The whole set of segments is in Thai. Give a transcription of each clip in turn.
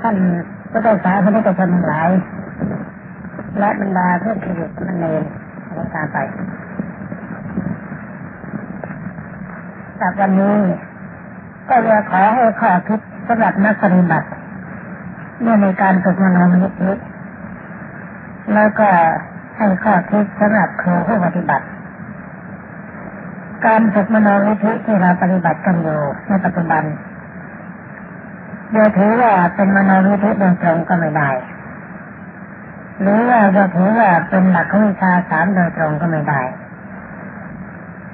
ท่านพระเจ้าสาพระพุทธชนทั้งหลาย และบรรดาเพื่อนที่อยู่สมณเณรและตามไปจากวันนี้ ก็จะขอให้ข้อคิดสำหรับนักปฏิบัติเรื่อในการฝึกมโนมยิธิแล้วก็ให้ข้อคิดสำหรับครูผู้ปฏิบัติ การฝึกมโนวิธิที่เราปฏิบัติกันอยู่ในปัจจุบัน โดยถือว่าเป็นมโนวิธิโดยตรงก็ไม่ได้ หรือว่าจะถือว่าเป็นหลักของวิชาสามโดยตรงก็ไม่ได้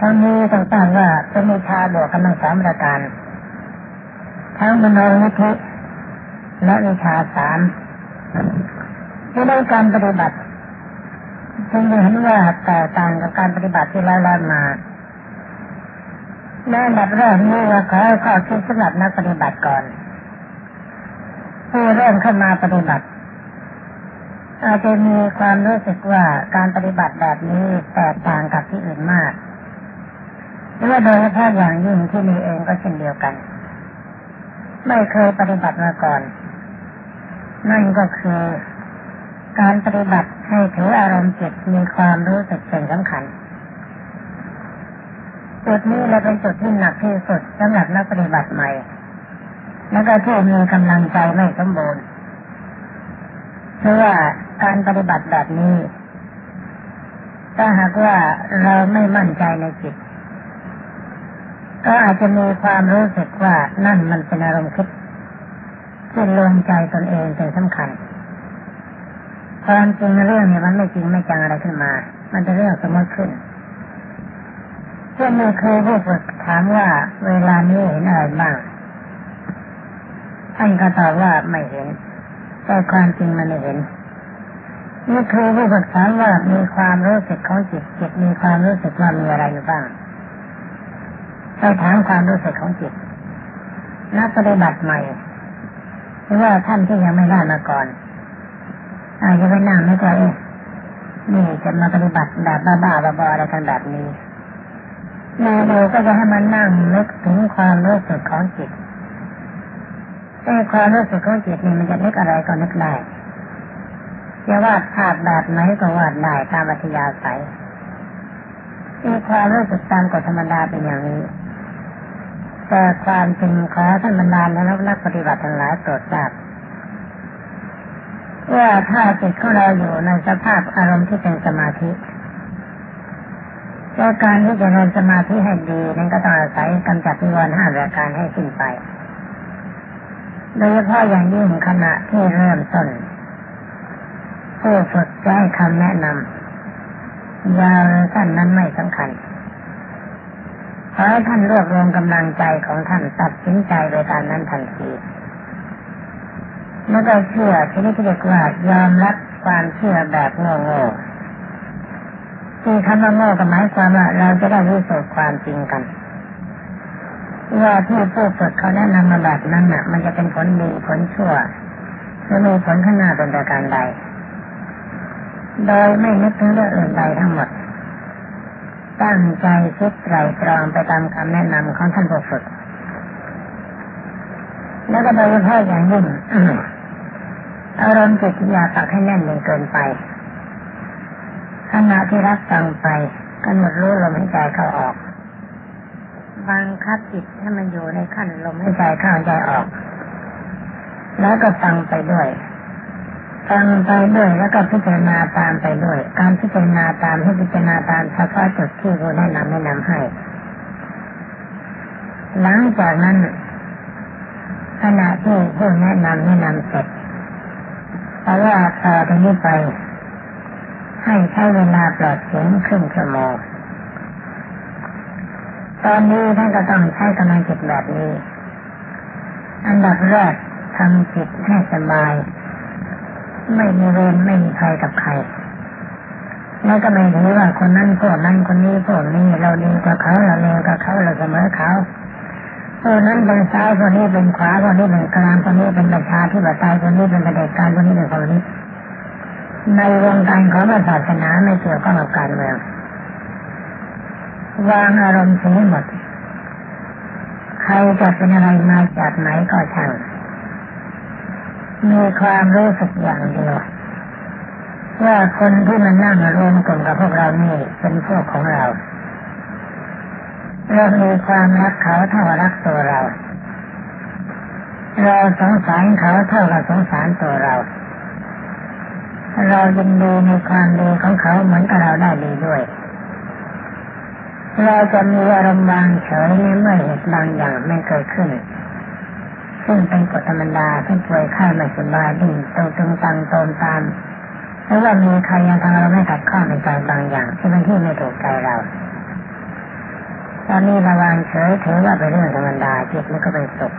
ทั้งนี้ต้องตั้งว่าเป็นวิชาบวกกันทั้งสามประการทั้งมโนวิธิและวิชาสามที่ได้การปฏิบัติจึงเห็นว่าแตกต่างกับการปฏิบัติที่แล้วมาแม่ดับแรกนี้เราขอข้อคิดสำหรับนักปฏิบัติก่อน ผู้เริ่มเข้ามาปฏิบัติ อาจจะมีความรู้สึกว่าการปฏิบัติแบบนี้แตกต่างกับที่อื่นมากหรือว่าโดยเฉพาะอย่างยิ่งที่มีเองก็เช่นเดียวกัน ไม่เคยปฏิบัติมาก่อน นั่นก็คือการปฏิบัติให้ถืออารมณ์จิตมีความรู้สึกเป็นสำคัญจุดนี้เราเป็นจุดที่หนักที่สุดสำหรับนักปฏิบัติใหม่ แล้วก็ที่มีกำลังใจไม่สมบูรณ์เพราะว่าการปฏิบัติแบบนี้ ถ้าหากว่าเราไม่มั่นใจในจิต ก็อาจจะมีความรู้สึกว่านั่นมันเป็นอารมณ์คิดที่ลงใจตนเองเป็นสำคัญความจริงเรื่องนี้มันไม่จริงไม่จังอะไรขึ้นมา มันจะเรื่องสมมติขึ้นเช่นมีเคยผู้ฝึกถามว่าเวลานี้เห็นอะไรบ้าง ท่านก็ตอบว่าไม่เห็น แต่ความจริงมันไม่เห็นนี่คือผู้ฝึกถาว่ามีความรู้สึกของจิตจิตมีความรู้สึกว่ามีอะไรอยู่บ้างไปถามความรู้สึกของจิตนักปฏิบัติใหม่หรือว่าท่านที่ยังไม่ได้มาก่อน อาจจะไปนั่งไม่ก็นี่จะมาปฏิบัติแบบบ้าๆบอๆอะไรกันแบบนี้ม่ดูก็จะให้มันนั่งนึกถึงความรู้สึกของจิต ไอ้ความรู้สึกของจิตนี่มันจะนึกอะไรก็นึกได้จะวาดภาพแบบไหนก็วาดได้ตามอัธยาศัยไอ้ความรู้สึกตามกฎธรรมดาเป็นอย่างนี้ แต่ความจริงขอท่านบรรดาและนักปฏิบัติทั้งหลายโปรดทราบว่าถ้าจิตของเราอยู่ในสภาพอารมณ์ที่เป็นสมาธิแล้วการที่จะเริญสมาธิให้ดีนั้นก็ต้องอาศัยกำจัดนิวรณ์ห้าประการให้สิ้นไป โดยเฉพาะอย่างยิ่งขณะที่เริ่มต้นผู้ฝึกจะให้คำแนะนำยาวสั้นนั้นไม่สำคัญขอให้ท่านรวบรวมกำลังใจของท่านตัดสินใจไปตามนั้นทันทีแล้วก็เชื่อที่นี่เรียกว่ายอมรับความเชื่อแบบโง่ๆที่คำว่าโง่ก็หมายความว่าเราจะได้รู้สึกความจริงกัน ว่าที่ผู้ฝึกเขาแนะนำมาแบบนั้นน่ะ มันจะเป็นผลดีผลชั่วหรือมีผลข้างหน้าเป็นประการใด โดยไม่นึกถึงเรื่องอื่นใดทั้งหมด ตั้งใจคิดไตรตรองไปตามคำแนะนำของท่านผู้ฝึก แล้วก็โดยเฉพาะอย่างยิ่งอารมณ์จิตอย่าปักให้แน่นจนเกินไปขณะที่รับฟังไปกำหนดรู้ลมหายใจเข้าออก บังคับจิตให้มันอยู่ในขั้นลมหายใจเข้าใจออก แล้วก็ฟังไปด้วยฟังไปด้วยแล้วก็พิจารณาตามไปด้วย การพิจารณาตามให้พิจารณาตามเฉพาะจุดที่ผู้แนะนำแนะนำให้ หลังจากนั้นขณะที่ผู้แนะนำแนะนำเสร็จเพราะว่าต่อตรงนี้ไป ให้ใช้เวลาปลอดเสียงครึ่งชั่วโมง ตอนนี้ท่านก็ต้องใช้กำลังจิตแบบนี้ อันดับแรกทำจิตให้สบาย ไม่มีเวรไม่มีใครกับใคร แล้วก็ไม่ถือว่าคนนั้นพวกนั้นคนนี้พวกนี้เราดีกว่าเขาเราเลวกว่าเขาเราเสมอเขาคนนั้นเป็นซ้ายคนนี้เป็นขวาคนนี้เป็นกลางคนนี้เป็นประชาธิปไตยคนนี้เป็นประเด็จการคนนี้เป็นคอมมิวนิสต์ในวงการของศาสนาไม่เกี่ยวข้องกับการเมือง วางอารมณ์เสียหมด ใครจะเป็นอะไรมาจากไหนก็ช่างมีความรู้สึกอย่างเดียวว่าคนที่มันนั่งรวมกลุ่มกับพวกเรานี่เป็นพวกของเราเรามีความรักเขาเท่ารักตัวเรา เราสงสารเขาเท่ากับสงสารตัวเรา เรายินดีในความดีของเขาเหมือนกับเราได้ดีด้วย เราจะมีอารมณ์บางเฉยเมื่อเหตุบางอย่างไม่เกิดขึ้น ซึ่งเป็นกฎธรรมดาที่ป่วยไข้ไม่สบายดิ้นตตึงตังโตมตามหรือว่ามีใครยังทำเราไม่ขัดข้องในใจบางอย่างที่เป็นที่ไม่ถูกใจเราตอนนี้ระวังเฉยถือว่าเป็นเรื่องธรรมดาจิตมันก็เป็นสุข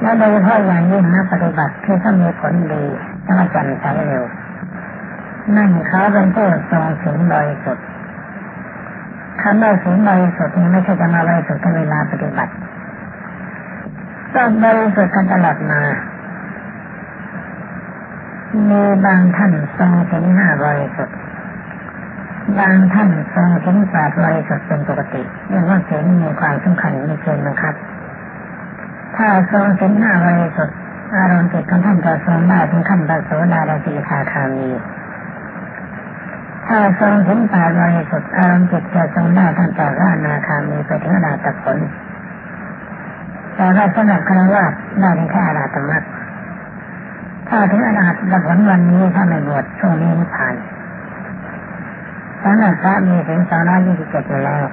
แล้วโดยเฉพาะอย่างยิ่งนักปฏิบัติที่ต้องมีผลดีต้องมาจันใสเร็วนั่นเขาเป็นผู้ทรงศีลบริสุทธิ์ คำว่าศีลบริสุทธิ์นี้ไม่ใช่จะมาบริสุทธิ์เวลาปฏิบัติต้องบริสุทธิ์กันตลอดมา มีบางท่านทรงศีลห้าบริสุทธิ์บางท่านทรงศีลแปดบริสุทธิ์เป็นปกติเรื่องว่าศีลมีความสำคัญมีเกณฑ์บังคับ ถ้าทรงศีลห้าบริสุทธิ์อารมณ์จิตของท่านจะทรงได้ถึงขั้นพระโสดาดาสิกาคามี ถ้าทรงศีลแปดบริสุทธิ์อารมณ์จิตจะทรงได้ทั้งแต่พระนาคามีไปถึงอนาตผลแต่ว่าสำหรับคารวะได้แค่อราตมรรคถ้าถึงอนาคตผลวันนี้ถ้าไม่บวชช่วงนี้ผ่านสำหรับพระมีถึงสองร้อยยี่สิบเจ็ดอยู่แล้ว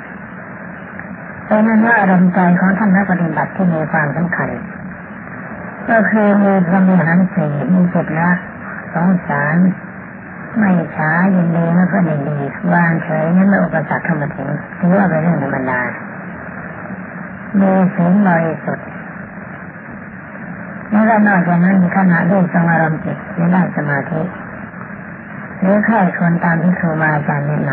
เพราะนั้นว่าอารมณ์ใจของท่านนักปฏิบัติที่มีความสำคัญ ก็คือมีพระมีหันสี่มีจิตรักสงสาร ไม่ช้ายินดีแล้วก็ยินดีวางเฉยนั้นไม่อุปสรรคเข้ามาถึงถือว่าเป็นเรื่องธรรมดามีศีลบริสุทธิ์แล้วก็นอกจากนั้นขณะที่ทรงอารมณ์จิตในด้านสมาธิหรือค่ายคนตามที่ครูมาอาจารย์แนะน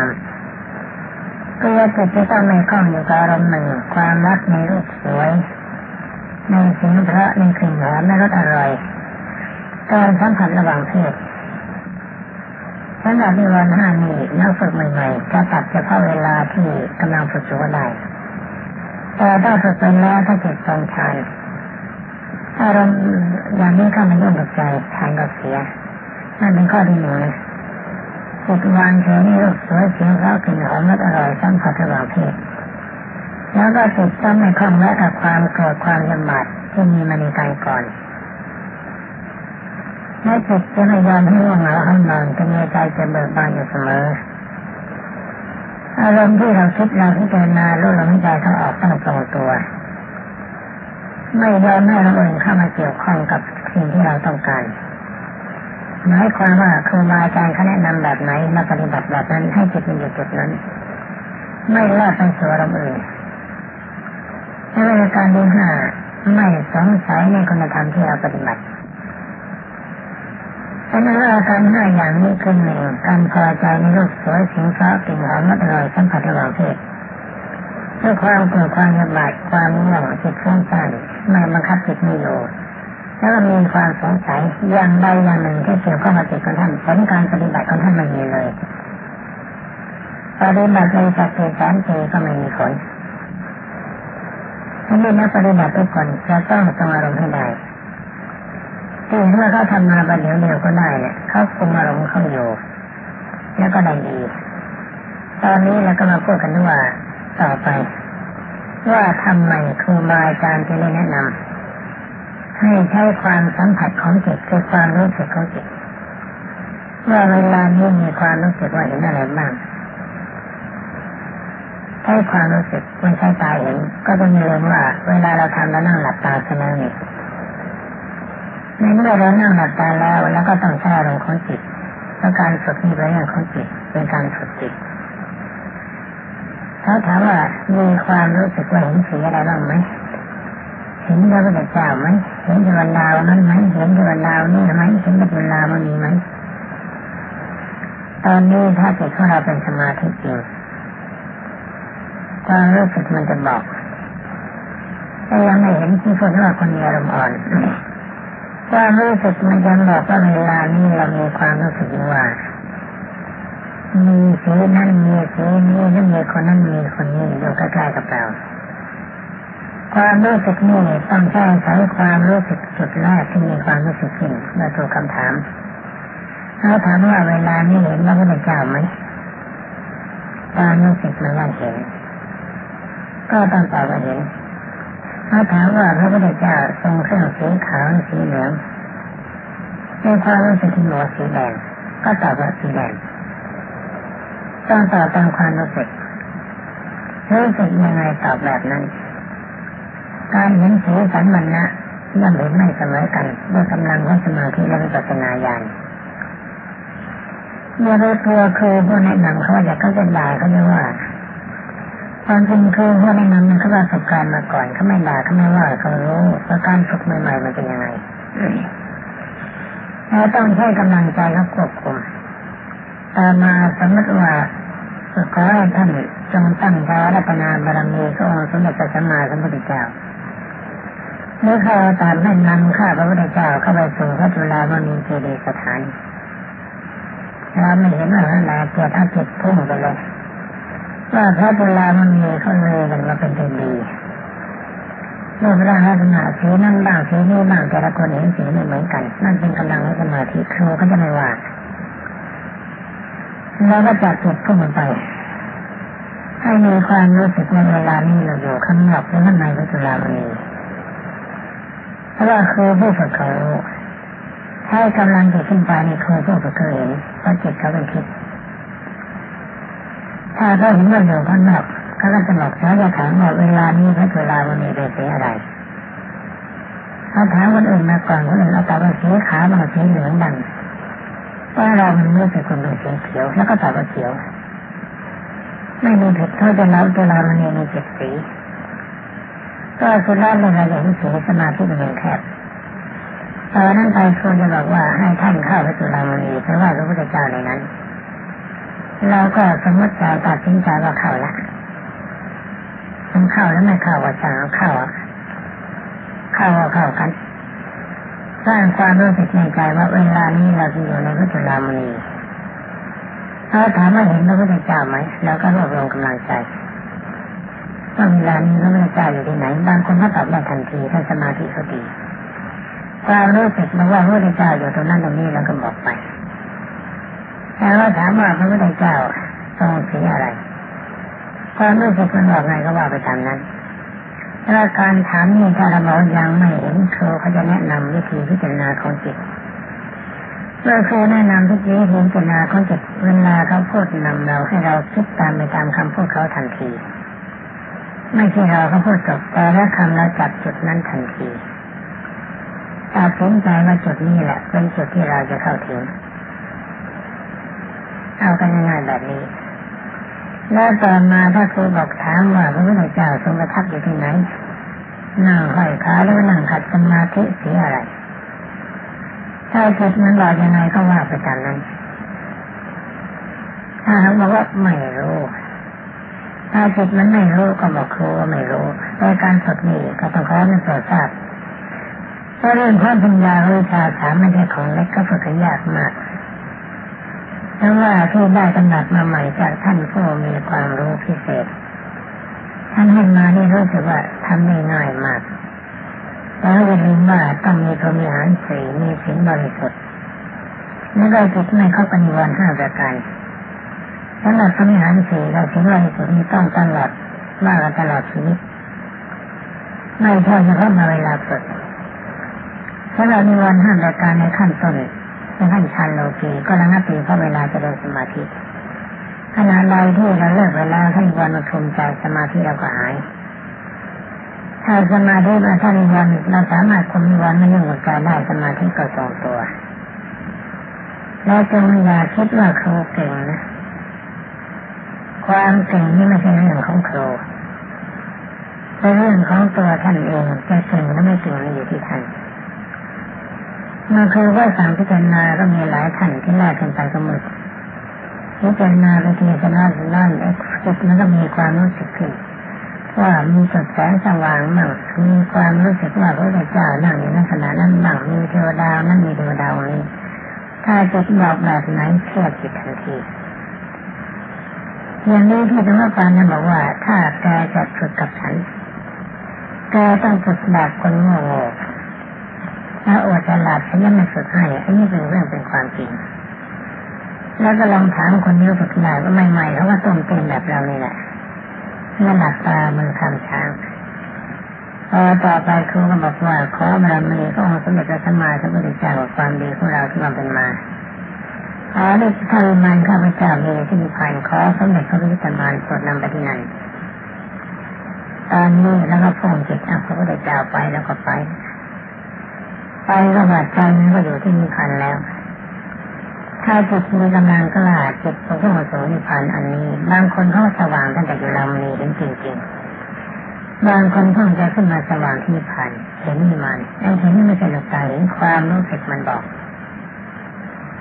ำก็ว่าจิตจะต้องไม่คล้องอยู่กับอารมณ์หนึ่งความรักในรูปสวยในสิ่งเพระในกลิ่นหอมในรสอร่อยการสัมผัสระหว่างเพศ สำหรับในวันห้านี้นักฝึกใหม่ๆจะตัดเฉพาะเวลาที่กำลังฝึกสูได้แต่ถ้าฝึกไปแล้วถ้าจิตทรงฌานอารมณ์อย่างนี้เข้ามายุ่งกับใจทานก็เสียนั่นเป็นข้อที่หนึ่งจิตวางเฉยนี่รูปสวยเสียงเขากลิ่นหอมรสอร่อยสัมผัสระหว่างเพศแล้วก็จิตต้องไม่คล้องแวะกับความโกรธความยำบาดที่มีมาในใจก่อน แม้จิตจะไม่ยอมให้ร่วงเหงาห้องนอนจะมีใจจะเบิกบานอยู่เสมอ อารมณ์ที่เราคิดเราพิจารณารู้ลมหายใจเขาออกต้องตรงตัว ไม่ยอมให้เราเองเข้ามาเกี่ยวข้องกับสิ่งที่เราต้องการหมายความว่าครูบาอาจารย์เขาแนะนำแบบไหนมาปฏิบัติแบบนั้นให้จิตมันอยู่จุดนั้น ไม่ลาดไปสู่อารมณ์อื่นในเรื่องการดูห้าไม่สงสัยในคุณธรรมที่เราปฏิบัติ แต่ในอาการห้าอย่างนี้คือหนึ่งการพอใจในรูปสวยสิงฟ้ากลิ่นหอมมัดอร่อยสัมผัสระหว่างเพศด้วยความเกลัวความยำบาดความง่วงจิตฟุ้งซ่านไม่บังคับจิตไม่อยู่แล้วก็มีความสงสัยอย่างใดอย่างหนึ่งที่เกี่ยวข้องกับจิตของท่านผลการปฏิบัติของท่านไม่มีเลยปฏิบัติในสัจเจสานเจก็ไม่มีผลทั้งนี้นักปฏิบัติทุกคนจะต้องทรงอารมณ์ให้ได้ ที่เมื่อเขาทำมาประเดี๋ยวเดียวก็ได้เนี่ยเขาคุมอารมณ์เขาอยู่ แล้วก็ได้ดีตอนนี้เราก็มาพูดกันว่าต่อไป ว่าทำไมครูบาอาจารย์จะได้แนะนำให้ใช้ความสัมผัสของจิตคือความรู้สึกของจิตว่าเวลานี้มีความรู้สึกว่าเห็นอะไรบ้างใช้ความรู้สึกไม่ใช่ตาเห็นก็ต้องเรียนว่า เวลาเราทำแล้วนั่งหลับตาเสมอนี่ ในเมื่อเรานั่งหลับตาแล้วแล้วก็ต้องใช้อารมณ์ของจิตแล้วการฝึกนี่เป็นเรื่องของจิตเป็นการฝึกจิตเขาถามว่ามีความรู้สึกว่าเห็นสีอะไรบ้างไหมเห็นพระพุทธเจ้าไหมเห็นดวงดาวนั้นไหมเห็นดวงดาวนี่ไหมเห็นดวงดาวมันมีไหมตอนนี้ถ้าจิตของเราเป็นสมาธิจริงความรู้สึกมันจะบอกแต่ยังไม่เห็นที่คนว่าคนมีอารมณ์อ่อน ความรู้สึกมันจะบอกว่าเวลานี้เรามีความรู้สึกว่ามีสีนั้นมีสีนี้นั่นมีคนนั้นมีคนนี้อยู่ใกล้ๆกับเราความรู้สึกนี่ต้องแก้ใช้ความรู้สึกจุดแรกที่มีความรู้สึกขึ้นมื่อถูกคำถามเขาถามว่าเวลานี้เห็นพระพุทธเจ้าไหมความรู้สึกมันว่าเห็นก็ต้องตอบว่าเห็น เขาถามว่าพระพุทธเจ้าทรงเครื่องสีขาวสีเหลืองในความรู้สึกที่หัวสีแดงก็ตอบว่าสีแดงต้องตอบตามความรู้สึกรู้สึกยังไงตอบแบบนั้นการเห็นสีสันมันนะย่อมเห็นไม่เสมอกันด้วยกำลังของสมาธิและวิปัสสนาญาณเมื่อรู้ตัวคือผู้แนะนำเขาอยากเขาจะด่าเขาจะว่า ความจริงคือผู้แนะนมันเขาประสบการณ์มาก่อนเขาไม่ด่าเขาไม่ว่าเขารู้ว่าการฝึกใหม่ๆมันเป็นยังไงเราต้องใช้กำลังใจและควบคุมต่อมาสมมติว่าขอให้ท่านจงตั้งใจรัตนาบารมีก็องสมเด็จพระสัมมาสัมพุทธเจ้าเมื่อเขาตามให้นำข้าพระพุทธเจ้าเข้าไปสู่พระจุลามณีเจดีสถานเราไม่เห็นว่าอะไรเกิดอาจิตพุ่งไปเลย ว่าพระจุลามณีเขาเลยกันมาเป็นคนดีรูปร่างลักษณะสีนั่นบ้างสีนี้บ้างแต่ละคนเห็นสีไม่เหมือนกัน นั่นเป็นกำลังสมาธิครูเขาจะไม่ว่าเราก็จับจุดพุ่งไป ให้มีความรู้สึกในเวลานี้เราอยู่ข้างนอกหรือข้างในพระจุลามณีเพราะว่าครูผู้ฝึกเขาให้กำลังจะขึ้นไปในครูผู้ฝึกเขาเห็นเพราจิตเขาเป็นคิด ถ้าเขาเห็นว่าอยู่ข้างนอกเขาก็จะบอกเขาจะถามว่าเวลานี้พระจุลามณีเป็นสียอะไรเขาถามคนอื่นมาก่อนคนอื่นเราตอบว่าสียขาวบางสียเหลืองดังว่าเรามันรู้สึกคนเป็นสีเขียว แล้วก็ตอบว่าเขียว ไม่มีผิดเท่าจะเล่าตัวเรามันมีเจ็ดสีก็สุดท้ายเลยเราเห็นสีสมาธิเป็นแคบตอนนั้นไปควรจะบอกว่าให้ท่านเข้าไปสุรามณีเพราะว่าพระพุทธเจ้าในนั้น เราก็สมมติใจตัดสินใจว่าเข้าละมันเข้าแล้วไม่เข้าว่าจะเอาเข้าเข้าเข้ากันสร้างความรู้สึกในใจว่าเวลานี้เราอยู่ในพระจุลามณีเขาถามว่าเห็นพระพุทธเจ้าไหมเราก็รวบรวมกำลังใจว่าเวลานี้พระพุทธเจ้าอยู่ที่ไหนบางคนก็ตอบได้ทันทีถ้าสมาธิเขาดีความรู้สึกมาว่าพระพุทธเจ้าอยู่ตรงนั้นตรงนี้เราก็บอกไป แต่ว่าถามว่าพระพุทธเจ้าทรงสีอะไรความรู้สึกมันบอกไงก็ว่าไปตามนั้นถ้าการถามนี่ถ้าเราบอกยังไม่เห็นครูเขาจะแนะนำวิธีพิจารณาของจิตเมื่อครูแนะนำวิธีพิจารณาของจิตเวลาเขาพูดนำเราให้เราคิดตามไปตามคำพูดเขาทันที ไม่ใช่เราเขาพูดจบแต่ละคำเราจับจุดนั้นทันทีตัดสินใจว่าจุดนี้แหละเป็นจุดที่เราจะเข้าถึง เอากันง่ายๆแบบนี้ แล้วต่อมาถ้าครูบอกถามว่าพระพุทธเจ้าทรงประทับอยู่ที่ไหนนั่งห้อยขาหรือนั่งขัดสมาธิเสียอะไร ถ้าจิตมันบอกยังไงก็ว่าไปตามนั้นถ้าเขาบอกว่าไม่รู้ถ้าจิตมันไม่รู้ก็บอกครูว่าไม่รู้โดยการฝึกนี่ก็ต้องขอให้โปรดทราบเพราะเรื่องความปัญญาวิชาสามไม่ใช่ของเล็กก็ฝึกยากมาก เพราะว่าที่ได้กำหนัดมาใหม่จากท่านผู้มีความรู้พิเศษ ท่านให้มานี่รู้สึกว่าทำได้ง่ายมากแล้วอย่าลืมว่าต้องมีพรหมีหารสีมีสิ่งบริสุทธิ์แล้วก็จิตไม่เข้าปัญญาห้าประการสำหรับพรหมีหารสี่เราสิ่งบริสุทธิ์นี้ต้องตลอดว่ากตลอดชีวิตไม่ใช่เฉพาะมาเวลาฝึกถ้าเรามีวันห้าประการในขั้นต้น ในขั้นชันโลกีก็ระงับอยู่เพราะเวลาจะเดินสมาธิขณะใดที่เราเลิกเวลาให้วันมาคุมใจสมาธิเราก็หายถ้าสมาธิมาท่านวันเราสามารถคุมวันไม่ยุ่งกับใจได้สมาธิก็ทรงตัวเราจงอย่าคิดว่าครูเก่งนะ ความเก่งนี่ไม่ใช่เรื่องของครูเป็นเรื่องของตัวท่านเองจะเก่งหรือไม่เก่งอยู่ที่ท่าน มันคือว่าสั่งพิจารณาก็มีหลายท่านที่แลกกันไปก็มืดพิจารณาไปทีสนานั่นจิตมันก็มีความรู้สึกขึ้นว่ามีสดแสงสว่างมั่งมีความรู้สึกว่าพระเจ้านั่งอยู่ในขณะนั้นบ้างมีเทวดานั่นมีเทวดานี้ถ้าจิตบอกแบบไหนเชื่อจิตทันทีอย่างนี้ที่ธรรมปานนั้นบอกว่า ถ้าแกจะฝึกกับฉันแกต้องฝึกแบบคนโง่ ถ้าอดฉลาดฉันยังไม่ฝึกให้อันนี้เป็นเรื่องเป็นความจริง แล้วก็ลองถามคนที่ฝึกได้ก็ใหม่ๆเขาว่าต้มเป็นแบบเรานี่แหละเมื่อหลับตามือคำช้างพอต่อไปครูก็บอกว่าขอบารมีก็องค์สมเด็จพระสัมมาสัมพุทธเจ้าความดีของเราที่มันเป็นมาขอได้ทำมันข้าพเจ้ามีที่มีพันขอสมเด็จพระพุทธมารโปรดนำไปที่นั่นตอนนี้แล้วก็พงจิตเอาพระพุทธเจ้าไปแล้วก็ไป ไปก็บาดใจมันก็อยู่ที่นิพพานแล้ว ถ้าจิตมีกำลังกล้าจิตของพระโสนิพพานอันนี้ บางคนเขาสว่างตั้งแต่อยู่ลำนี้เห็นจริงๆ บางคนเพิ่งจะขึ้นมาสว่างที่นิพพานเห็นมีมันไอ้เห็นนี่ไม่ใช่หลักตาเห็นความรู้สึกมันบอก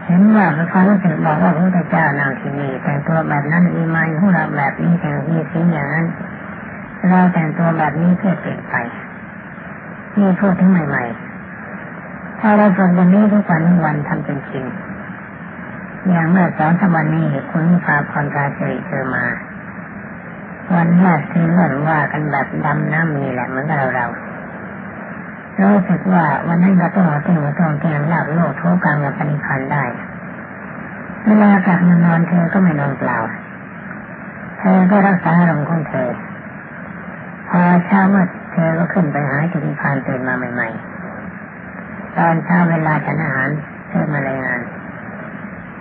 เห็นว่าความรู้สึกบอกว่าพระพุทธเจ้านางที่นี่แต่งตัวแบบนั้นมีมันของเราแบบนี้แต่งมีสิ่งอย่างนั้นเราแต่งตัวแบบนี้เพื่อเปลี่ยนไปนี่พูดถึงใหม่ ๆ ถ้าเราฝึกแบบนี้ทุกวันทุกวันทำเป็นจริงอย่างเมื่อสองสามวันนี้คุณพาพรกาเฉยเจอมา วันแรกที่เรื่องว่ากันแบบดำน้ำมีแหละเหมือนกับเราเรารู้สึกว่าวันนั้นเราต้องต้องต้องเตียงลาบโลกทุกกลางกับปณิพันธ์ได้ เวลากลับมานอนเธอก็ไม่นอนเปล่า เธอก็รักษาอารมณ์ของเธอ พอเช้ามืดเธอก็ขึ้นไปหาจุลิพานตื่นมาใหม่ ๆ ตอนเช้าเวลาฉันอาหารเธอมารายงาน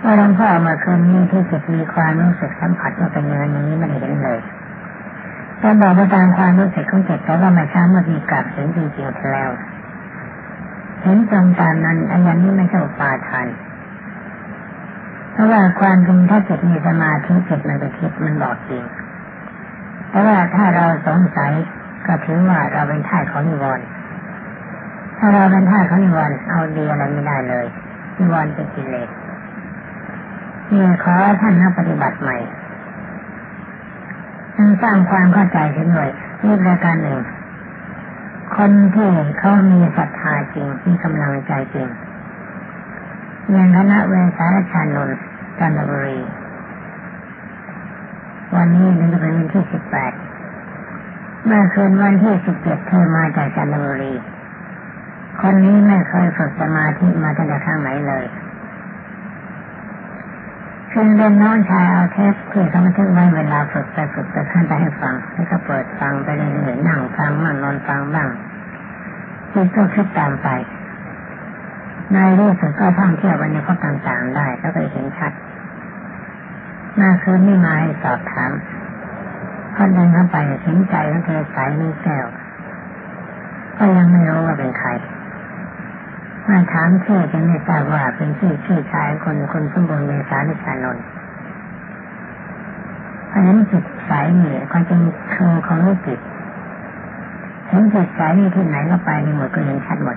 ว่าหลวงพ่อมาคืนนี้ที่จิตมีความรู้สึกสัมผัสว่าเป็นเงินนี้ไม่ได้เห็นเลยแต่บอกว่าตามความรู้สึกของจิตแต่ว่ามาเช้าเมื่อมีกลับเห็นจริงๆแล้วเห็นตรงตามนั้นอันนี้ไม่ใช่ปาทานเพราะว่าความจริงถ้าจิตมีสมาธิจิตมันจะคิดมันบอกจริงเพราะว่าถ้าเราสงสัยก็ถือว่าเราเป็นท่าของนิวรณ์ ถ้าเราเป็นท่าของนิวรณ์เอาดีอะไรไม่ได้เลยนิวรณ์เป็นกิเลสนี่ขอท่านนักปฏิบัติใหม่ต้องสร้างความเข้าใจขึ้นหน่อยนี่ประการหนึ่ง คนที่เขามีศรัทธาจริงมีกำลังใจจริงอย่างคณะเวสาชานนท์จันทบุรีวันนี้นั่นเป็นวันที่สิบแปดเมื่อคืนวันที่สิบเจ็ดเธอมาจากจันทบุรี คนนี้ไม่เคยฝึกสมาธิมาตั้งแต่ครั้งไหนเลยคือเรียนน้องชายเอาเทปที่เขามาทึกไว้เวลาฝึกไปฝึกไปขั้นไปให้ฟังแล้วก็เปิดฟังไปเรื่อยๆนั่งฟังบ้างนอนฟังบ้างจิตก็คิดตามไปในรู้สึกก็ท่องเที่ยววันนี้เขาต่างๆ ได้แล้วก็เห็นชัดมาคืนนี่มาให้สอบถามพอเดินเข้าไปเห็นใจของเธอใสมีแก้วก็ยังไม่รู้ว่าเป็นใคร มาถามชื่อจะไม่ทราบว่าเป็นชื่อชื่อชายคนคนสมบูรณ์เมษานิชานนท์เพราะฉะนั้นจิตสายนี่ความจริงคือของรู้จิตเห็นจิตสายนี่ที่ไหนก็ไปในหมดก็เห็นชัดหมด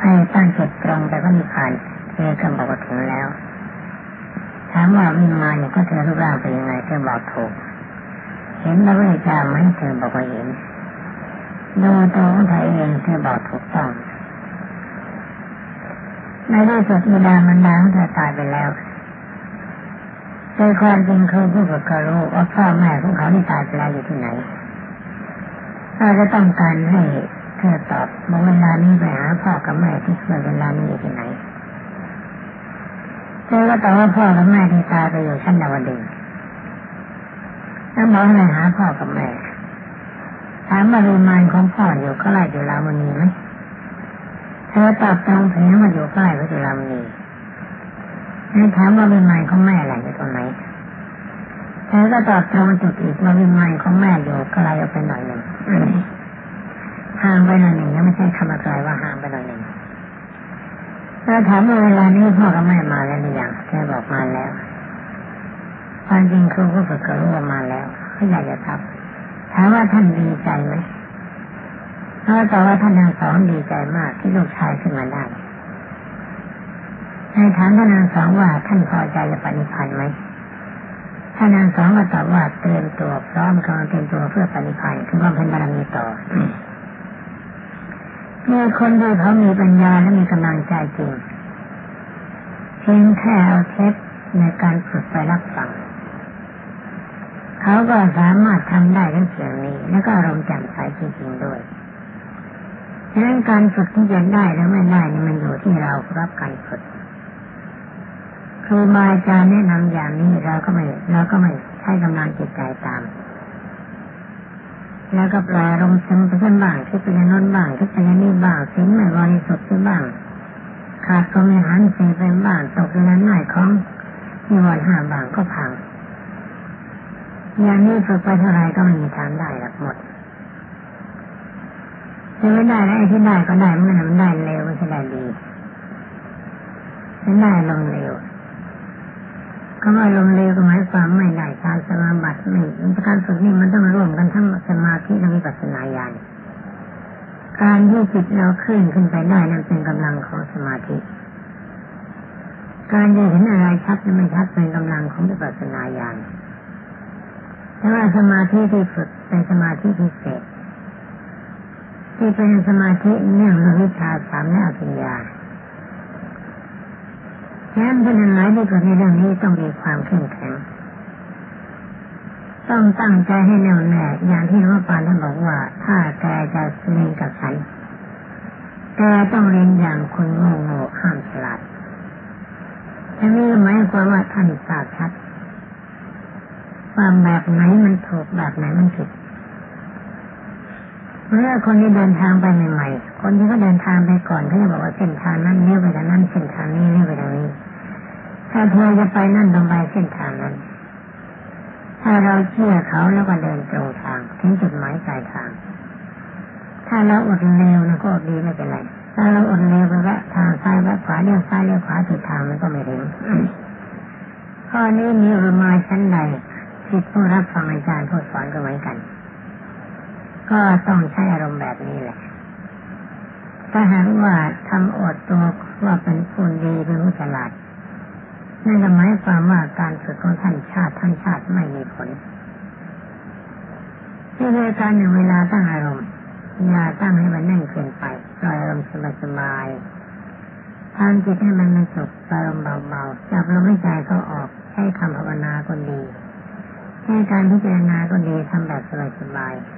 ให้ตั้งจิตตรงไปก็มีผ่านเจอกันบอกว่าถึงแล้ว ถามว่าวิมาเนี่ยก็เธอรูปร่างเป็นยังไงเธอบอกถูก เห็นพระพุทธเจ้าไหมเธอบอกว่าเห็นดูตัวของเธอเองเธอบอกถูกต้อง ในที่สุดบิดามันดางเธอตายไปแล้วโดยความจริงคือผู้ปกครองว่าพ่อแม่ของเขาที่ตายไปแล้วอยู่ที่ไหนเราจะต้องการให้เธอตอบว่าเวลานี้ไปหาพ่อกับแม่ที่เมื่อเวลานี้อยู่ที่ไหนเธอก็ตอบว่าพ่อกับแม่ที่ตายไปอยู่ชั้นดาวดึงแล้วบอกให้หาพ่อกับแม่ถามว่ารูมานของพ่ออยู่ก็ไล่อยู่ลามุนีไหม เธอตอบตรงถึงว่าอยู่ใกล้พระจุลามณีให้ถามว่าวิมานของแม่อะไรอยู่ตรงไหนเธอก็ตอบตรงจุดอีกว่าวิมานของแม่อยู่ไกลออกไปหน่อยหนึ่งห่างไปหน่อยหนึ่งยังไม่ใช่คำอธิบายว่าห่างไปหน่อยหนึ่งถ้าถามว่าเวลานี้พ่อกับแม่มาแล้วหรือยังเธอบอกมาแล้วความจริงครูก็ฝึกกรู้ว่ามาแล้วเขาอยากจะทับถามว่าท่านดีใจไหม เขาแต่ว่าท่านนางสองดีใจมากที่ลูกชายขึ้นมาได้ในถามท่านนางสองว่าท่านพอใจจะปฏิพันธ์ไหมท่านนางสองก็ตอบว่าเตรียมตัวพร้อมกำลังเตรียมตัวเพื่อปฏิพันธ์คือว่าเป็นบารมีต่อมีคนที่เขามีปัญญาและมีกำลังใจจริงเพียงแค่เอาเทปในการฝึกไปรับฟังเขาก็สามารถทำได้ทั้งเสียงนี้ แล้วก็อารมณ์แจ่มใสจริงๆด้วย ฉะนั้นการฝึกที่จะได้แลวไม่ได้นี่มันอยู่ที่เรารับการฝึกครูบาอาจารย์แนะนำอย่างนี้เราก็ไม่เราก็ไม่ใช้กำลังจิตใจตาม แล้วก็ปล่อยลมซึมไปเช่นบ้างคิดไปย่างน้นบ้างคิดไปย่างนี้บ้างสิ่งไม่บริสุทธิ์ไปบ้างขาดก็มีหันสีเป็นบ้างตกในนั้นหน่อยของมีวันห้าบางก็พังอย่างนี้ฝึกไปเท่าไรก็ไม่มีทางได้หรอกหมด จะไม่ได้แล้วไอ้ที่ได้ก็ได้เมื่อมันได้เร็วไม่ใช่ได้ดีไม่ได้ลงเร็วคำว่าลงเร็วก็หมายความไม่ได้การสมาบัติไม่การฝึกนี่มันต้องร่วมกันทั้งสมาธิและวิปัสสนาญาณการที่จิตเราขึ้นขึ้นไปได้นั่นเป็นกำลังของสมาธิ การจะเห็นอะไรชัดไม่ชัดเป็นกำลังของวิปัสสนาญาณแต่ว่าสมาธิที่ฝึกเป็นสมาธิพิเศษ ที่เป็นสมาธิเนื่องวิชาสามและอภิญญาแค่ท่านหลายที่เกิดในเรื่องนี้ต้องมีความเข้มแข็ง ต้องตั้งใจให้แน่วแน่อย่างที่หลวงพ่อปานท่านบอกว่า ถ้าแกจะเรียนกับฉันแกต้องเรียนอย่างคนโง่โง่ห้ามฉลาดอันนี้หมายความว่าท่านทราบชัดว่าแบบไหนมันถูกแบบไหนมันผิด เมื่อคนที่เดินทางไปใหม่ๆ คนที่เขาเดินทางไปก่อนเขาจะบอกว่าเส้นทางนั้นเลี้ยวไปทางนั้นเส้นทางนี้เลี้ยวไปทางนี้ ถ้าเธอจะไปนั่นต้องไปเส้นทางนั้น ถ้าเราเชื่อเขาแล้วก็เดินตรงทางถึงจุดหมายปลายทาง ถ้าเราอดเร็วนะก็ดีไม่เป็นไร ถ้าเราอดเร็วไปแวะทางซ้ายแวะขวาเลี้ยวซ้ายเลี้ยวขวาผิดทางมันก็ไม่ถึงข้อนี้มีอุมาชั้นใดที่ผู้รับฟังอาจารย์ผู้สอนก็เหมือนกัน ก็ต้องใช้อารมณ์แบบนี้แหละ ถ้าหากว่าทำอดตัวว่าเป็นคนดีเป็นผู้ฉลาดนั่นหมายความว่าการฝึกของท่านชาติท่านชาติไม่มีผลที่ในการหนึ่งเวลาตั้งอารมณ์อย่าตั้งให้มันแน่นเกินไปปล่อยอารมณ์สบายๆทำจิตให้มันมันสุขอารมณ์เบาๆจับลมหายใจเขาออกใช้คำภาวนาก็ดีใช้การพิจารณาก็ดีทำแบบสบายๆ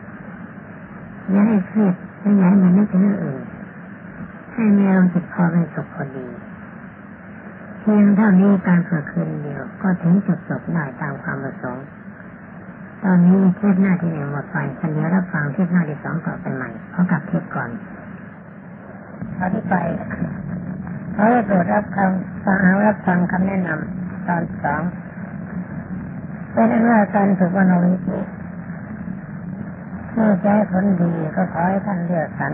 อย่าให้เครียดและอย่าให้มันนึกถึงเรื่องอื่นให้มีอารมณ์จิตพอเป็นสุขพอดีเพียงเท่านี้การฝึกคืนเดียวก็ถึงจุดจบได้ตามความประสงค์ ตอนนี้เทปหน้าที่หนึ่งหมดไปฉันเดี๋ยวรับฟังเทปหน้าที่สองต่อไปใหม่เขากลับเทปก่อนเอธิไปเขาจะตรวจรับคำฟังรับฟังคำแนะนำตอนสองเป็นอันว่าการฝึกวันวิธี เมื่อใจผลดีก็ขอให้ท่านเลือกสรร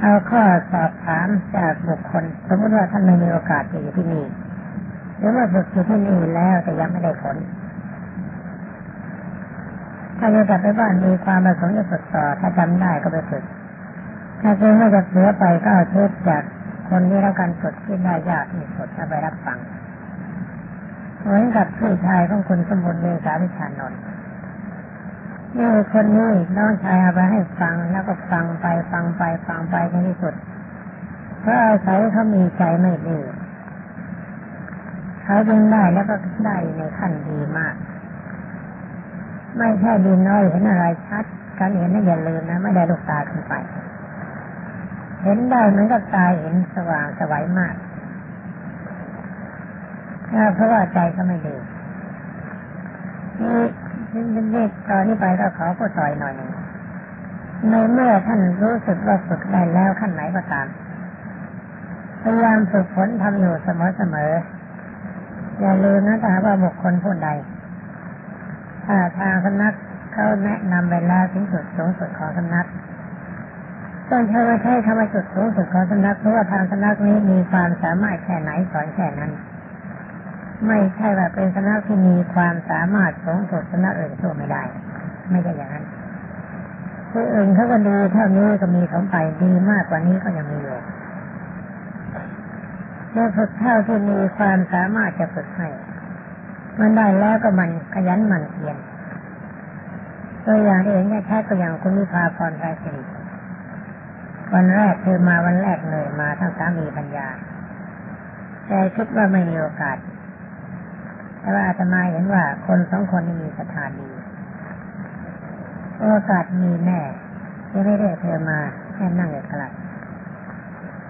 เอาข้อสอบถามจากบุคคล สมมติว่าท่านไม่มีโอกาสอยู่ที่นี่หรือว่าฝึกอยู่ที่นี่แล้วแต่ยังไม่ได้ผลถ้าจะกลับไปบ้านมีความประสงค์จะฝึกต่อถ้าจำได้ก็ไปฝึก ถ้าเจอว่าจะเหลือไปก็เอาเทปจากคนที่รับการฝึกที่ได้ยากที่สุดถ้าไปรับฟังเหมือนกับพี่ชายของคุณสมบูรณ์เมษาวิชานนท์ นี่คนนี้น้องชายเอาไปให้ฟังแล้วก็ฟังไปฟังไปฟังไปในที่สุดเพราะอาศัยเขามีใจไม่ดีเขาจึงได้แล้วก็ได้ในขั้นดีมาก ไม่ใช่ดีน้อยเห็นอะไรชัดการเห็นนั่นอย่าลืมนะไม่ได้ลูกตาขึ้นไป เห็นได้เหมือนกับตาเห็นสว่างสวัยมากเพราะว่าใจเขาไม่ดี นี่นี่นี่ตอนนี้ไปก็ขอก็ต่อยหน่อยหนึ่งในเมื่อท่านรู้สึกว่าฝึกได้แล้วขั้นไหนก็ตามพยายามฝึกฝนทำอยู่เสมอเสมออย่าลืมนะถ้าว่าบุคคลผู้ใดถ้าทางสำนักเขาแนะนำไปแล้วถึงจุดสูงสุดของสำนักต้องใช้ใช้คำว่าจุดสูงสุดของสำนักเพราะว่าทางสำนักนี้มีความสามารถแค่ไหนสอนแค่นั้น ไม่ใช่ว่าเป็นคณะที่มีความสามารถสูงสุดคณะอื่นสู้ไม่ได้ ไม่ใช่อย่างนั้นคืออื่นเขาก็ดีเท่านี้ก็มีสมไปดีมากกว่านี้ก็ยังมีอยู่เมื่อฝึกเท่าที่มีความสามารถจะฝึกให้ มันได้แล้วก็มันขยันมันเพียรตัวอย่างที่เห็นแค่ก็อย่างคุณวิภาพรไพรสิริวันแรกเธอมาวันแรกเหนื่อยมาทั้งสามีปัญญาแต่คิดว่าไม่มีโอกาส แต่ว่าอาตมาเห็นว่าคนสองคนนี้มีสถานดี โอกาสมีแน่จะไม่ได้เธอมาให้นั่งอย่างขลัด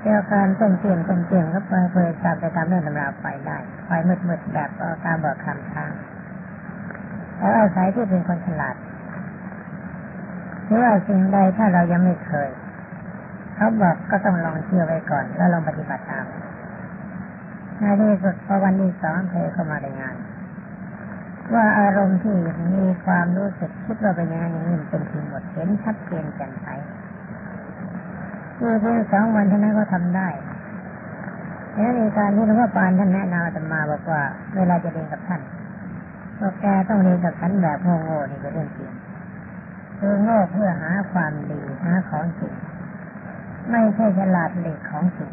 เกี่ยวการต้มเตียงต้มเตียงก็เปิดเปิดตามไปตามเรื่องตำราไฟได้ไฟมืดๆแบบตามบอกคำทางแล้วอาศัยที่เป็นคนฉลาดหรือว่าสิ่งใดถ้าเรายังไม่เคย เขาบอกก็ต้องลองเชื่อไว้ก่อน แล้วลองปฏิบัติตาม ในที่สุดพอวันที่สองเธอเข้ามาในงาน ว่าอารมณ์ที่มีความรู้สึกคิดว่าเป็นอย่างนี้เป็นทีหมดเห็นชัดเจนแจ่มใสคือเพียงสองวันเท่านั้นก็ทำได้แล้วในการที่หลวงพ่อปานท่านแนะนำจะมาบอกว่า เวลาจะเรียนกับท่านก็แกต้องเรียนกับฉันแบบโง่ๆนี่ก็เรื่องจริงคือโง่เพื่อหาความดีหาของจริงไม่ใช่ฉลาดเหล็กของจริง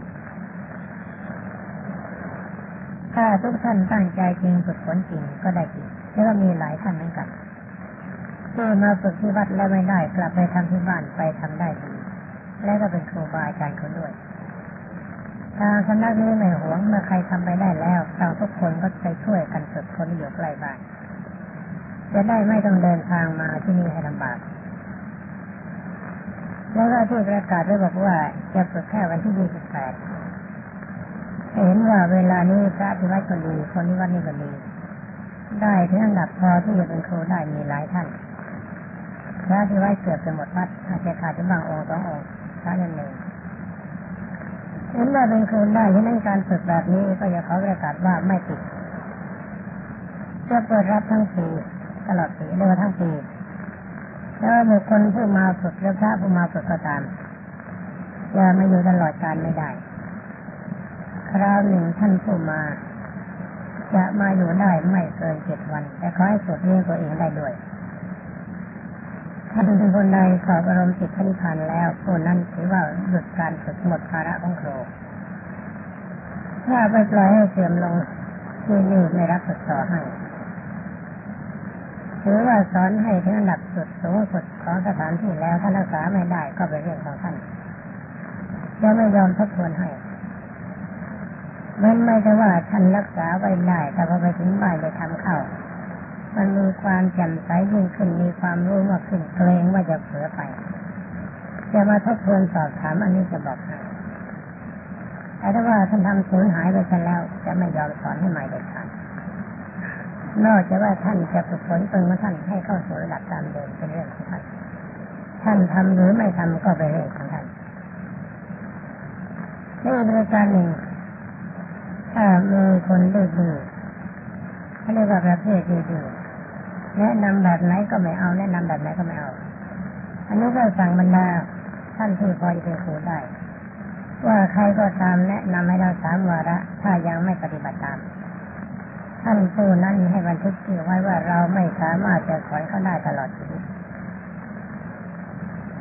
ถ้าทุกท่านตั้งใจจริงฝึกฝนจริงก็ได้จริงแล้วก็มีหลายท่านเหมือนกันที่มาฝึกที่วัดแล้วไม่ได้กลับไปทำที่บ้านไปทำได้ดีแล้วก็เป็นครูบาอาจารย์คนด้วยทางสำนักนี้ไม่หวงเมื่อใครทำไปได้แล้วเราทุกคนก็ไปช่วยกันฝึกคนอยู่ใกล้บ้านจะได้ไม่ต้องเดินทางมาที่นี่ให้ลำบากแล้วก็ที่ประกาศไว้บอกว่าจะฝึกแค่วันที่ยี่สิบแปด เห็นว่าเวลานี้พระที่วัดก็ดีคนที่วัดนี่ก็ดีได้ถึงอันดับพอที่จะเป็นครูได้มีหลายท่านพระที่วัดเกือบจะหมดวัดอาจจะขาดถึงบางองค์สององค์พระนั่นเองเห็นว่าเป็นครูได้ที่นั่นการฝึกแบบนี้ก็จะขอประกาศว่าไม่ติดจะเปิดรับทั้งปีตลอดปีเรียกว่าทั้งปีแล้วบุคคลผู้มาฝึกหรือพระผู้มาฝึกก็ตามจะมาอยู่ตลอดการไม่ได้ คราวหนึ่งท่านผู้มา จะมาอยู่ได้ไม่เกินเจ็ดวัน แต่ขอให้ฝึกเลี้ยงตัวเองได้ด้วยถ้าเป็นคนใดสอบอารมณ์จิตพนิพานแล้วคนนั้นถือว่าหยุดการฝึกหมดภาระของครูถ้าไปปล่อยให้เสื่อมลงที่นี่ไม่รับฝึกต่อให้ถือว่าสอนให้ถึงระดับสุดสูงสุดของสถานที่แล้วถ้านรักษาไม่ได้ก็เป็นเรื่องของท่านจะไม่ยอมทบทวนให้ มันไม่ใช่ว่าท่านรักษาไว้ได้ แต่พอไปถึงบ้านไปทำเข้า มันมีความแจ่มใสยิ่งขึ้น มีความรู้มากขึ้นเกรงว่าจะเผลอไป จะมาทบทวนสอบถามอันนี้จะบอกให้แต่ถ้าว่าท่านทำสูญหายไปแล้ว จะไม่ยอมสอนให้ใหม่เด็ดขาดนอกจากว่าท่านจะฝึกฝนตนของท่านให้เข้าสู่ระดับตามเดิมเป็นเรื่องของท่าน ท่านทำหรือไม่ทำก็เป็นเรื่องของท่านนี่ประการหนึ่ง มีคนดื้อเขาเรียกว่าประเภทดื้อแนะนำแบบไหนก็ไม่เอา แนะนำแบบไหนก็ไม่เอา อันนี้ก็สั่งบรรดาท่านที่พอจะเป็นครูได้ ว่าใครก็ตามแนะนำให้เราสามวาระ ถ้ายังไม่ปฏิบัติตาม ท่านผู้นั้นให้บันทึกชื่อไว้ว่าเราไม่สามารถจะสอนเขาได้ตลอดชีวิต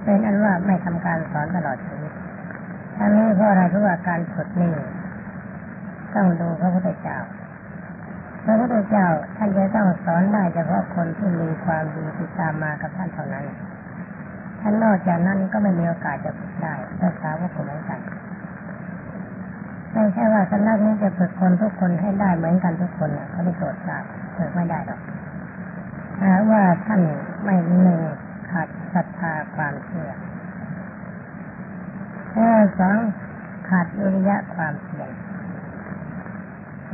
เป็นอันว่าไม่ทำการสอนตลอดชีวิตทั้งนี้เพราะอะไรเพราะว่าการฝึกนี่ ต้องดูพระพุทธเจ้า พระพุทธเจ้าท่านจะต้องสอนได้เฉพาะคนที่มีความดีติดตามมากับท่านเท่านั้น ท่านนอกจากนั้นก็ไม่มีโอกาสจะฝึกได้ภาษาวกเหมือนกันไม่ใช่ว่าสำนักนี้จะฝึกคนทุกคนให้ได้เหมือนกันทุกคนเขาไม่โกรธทราบฝึกไม่ได้หรอกถ้าว่าท่านไม่หนึ่งขาดศรัทธาความเชื่อแล้วสองขาดวิริยะความเพียร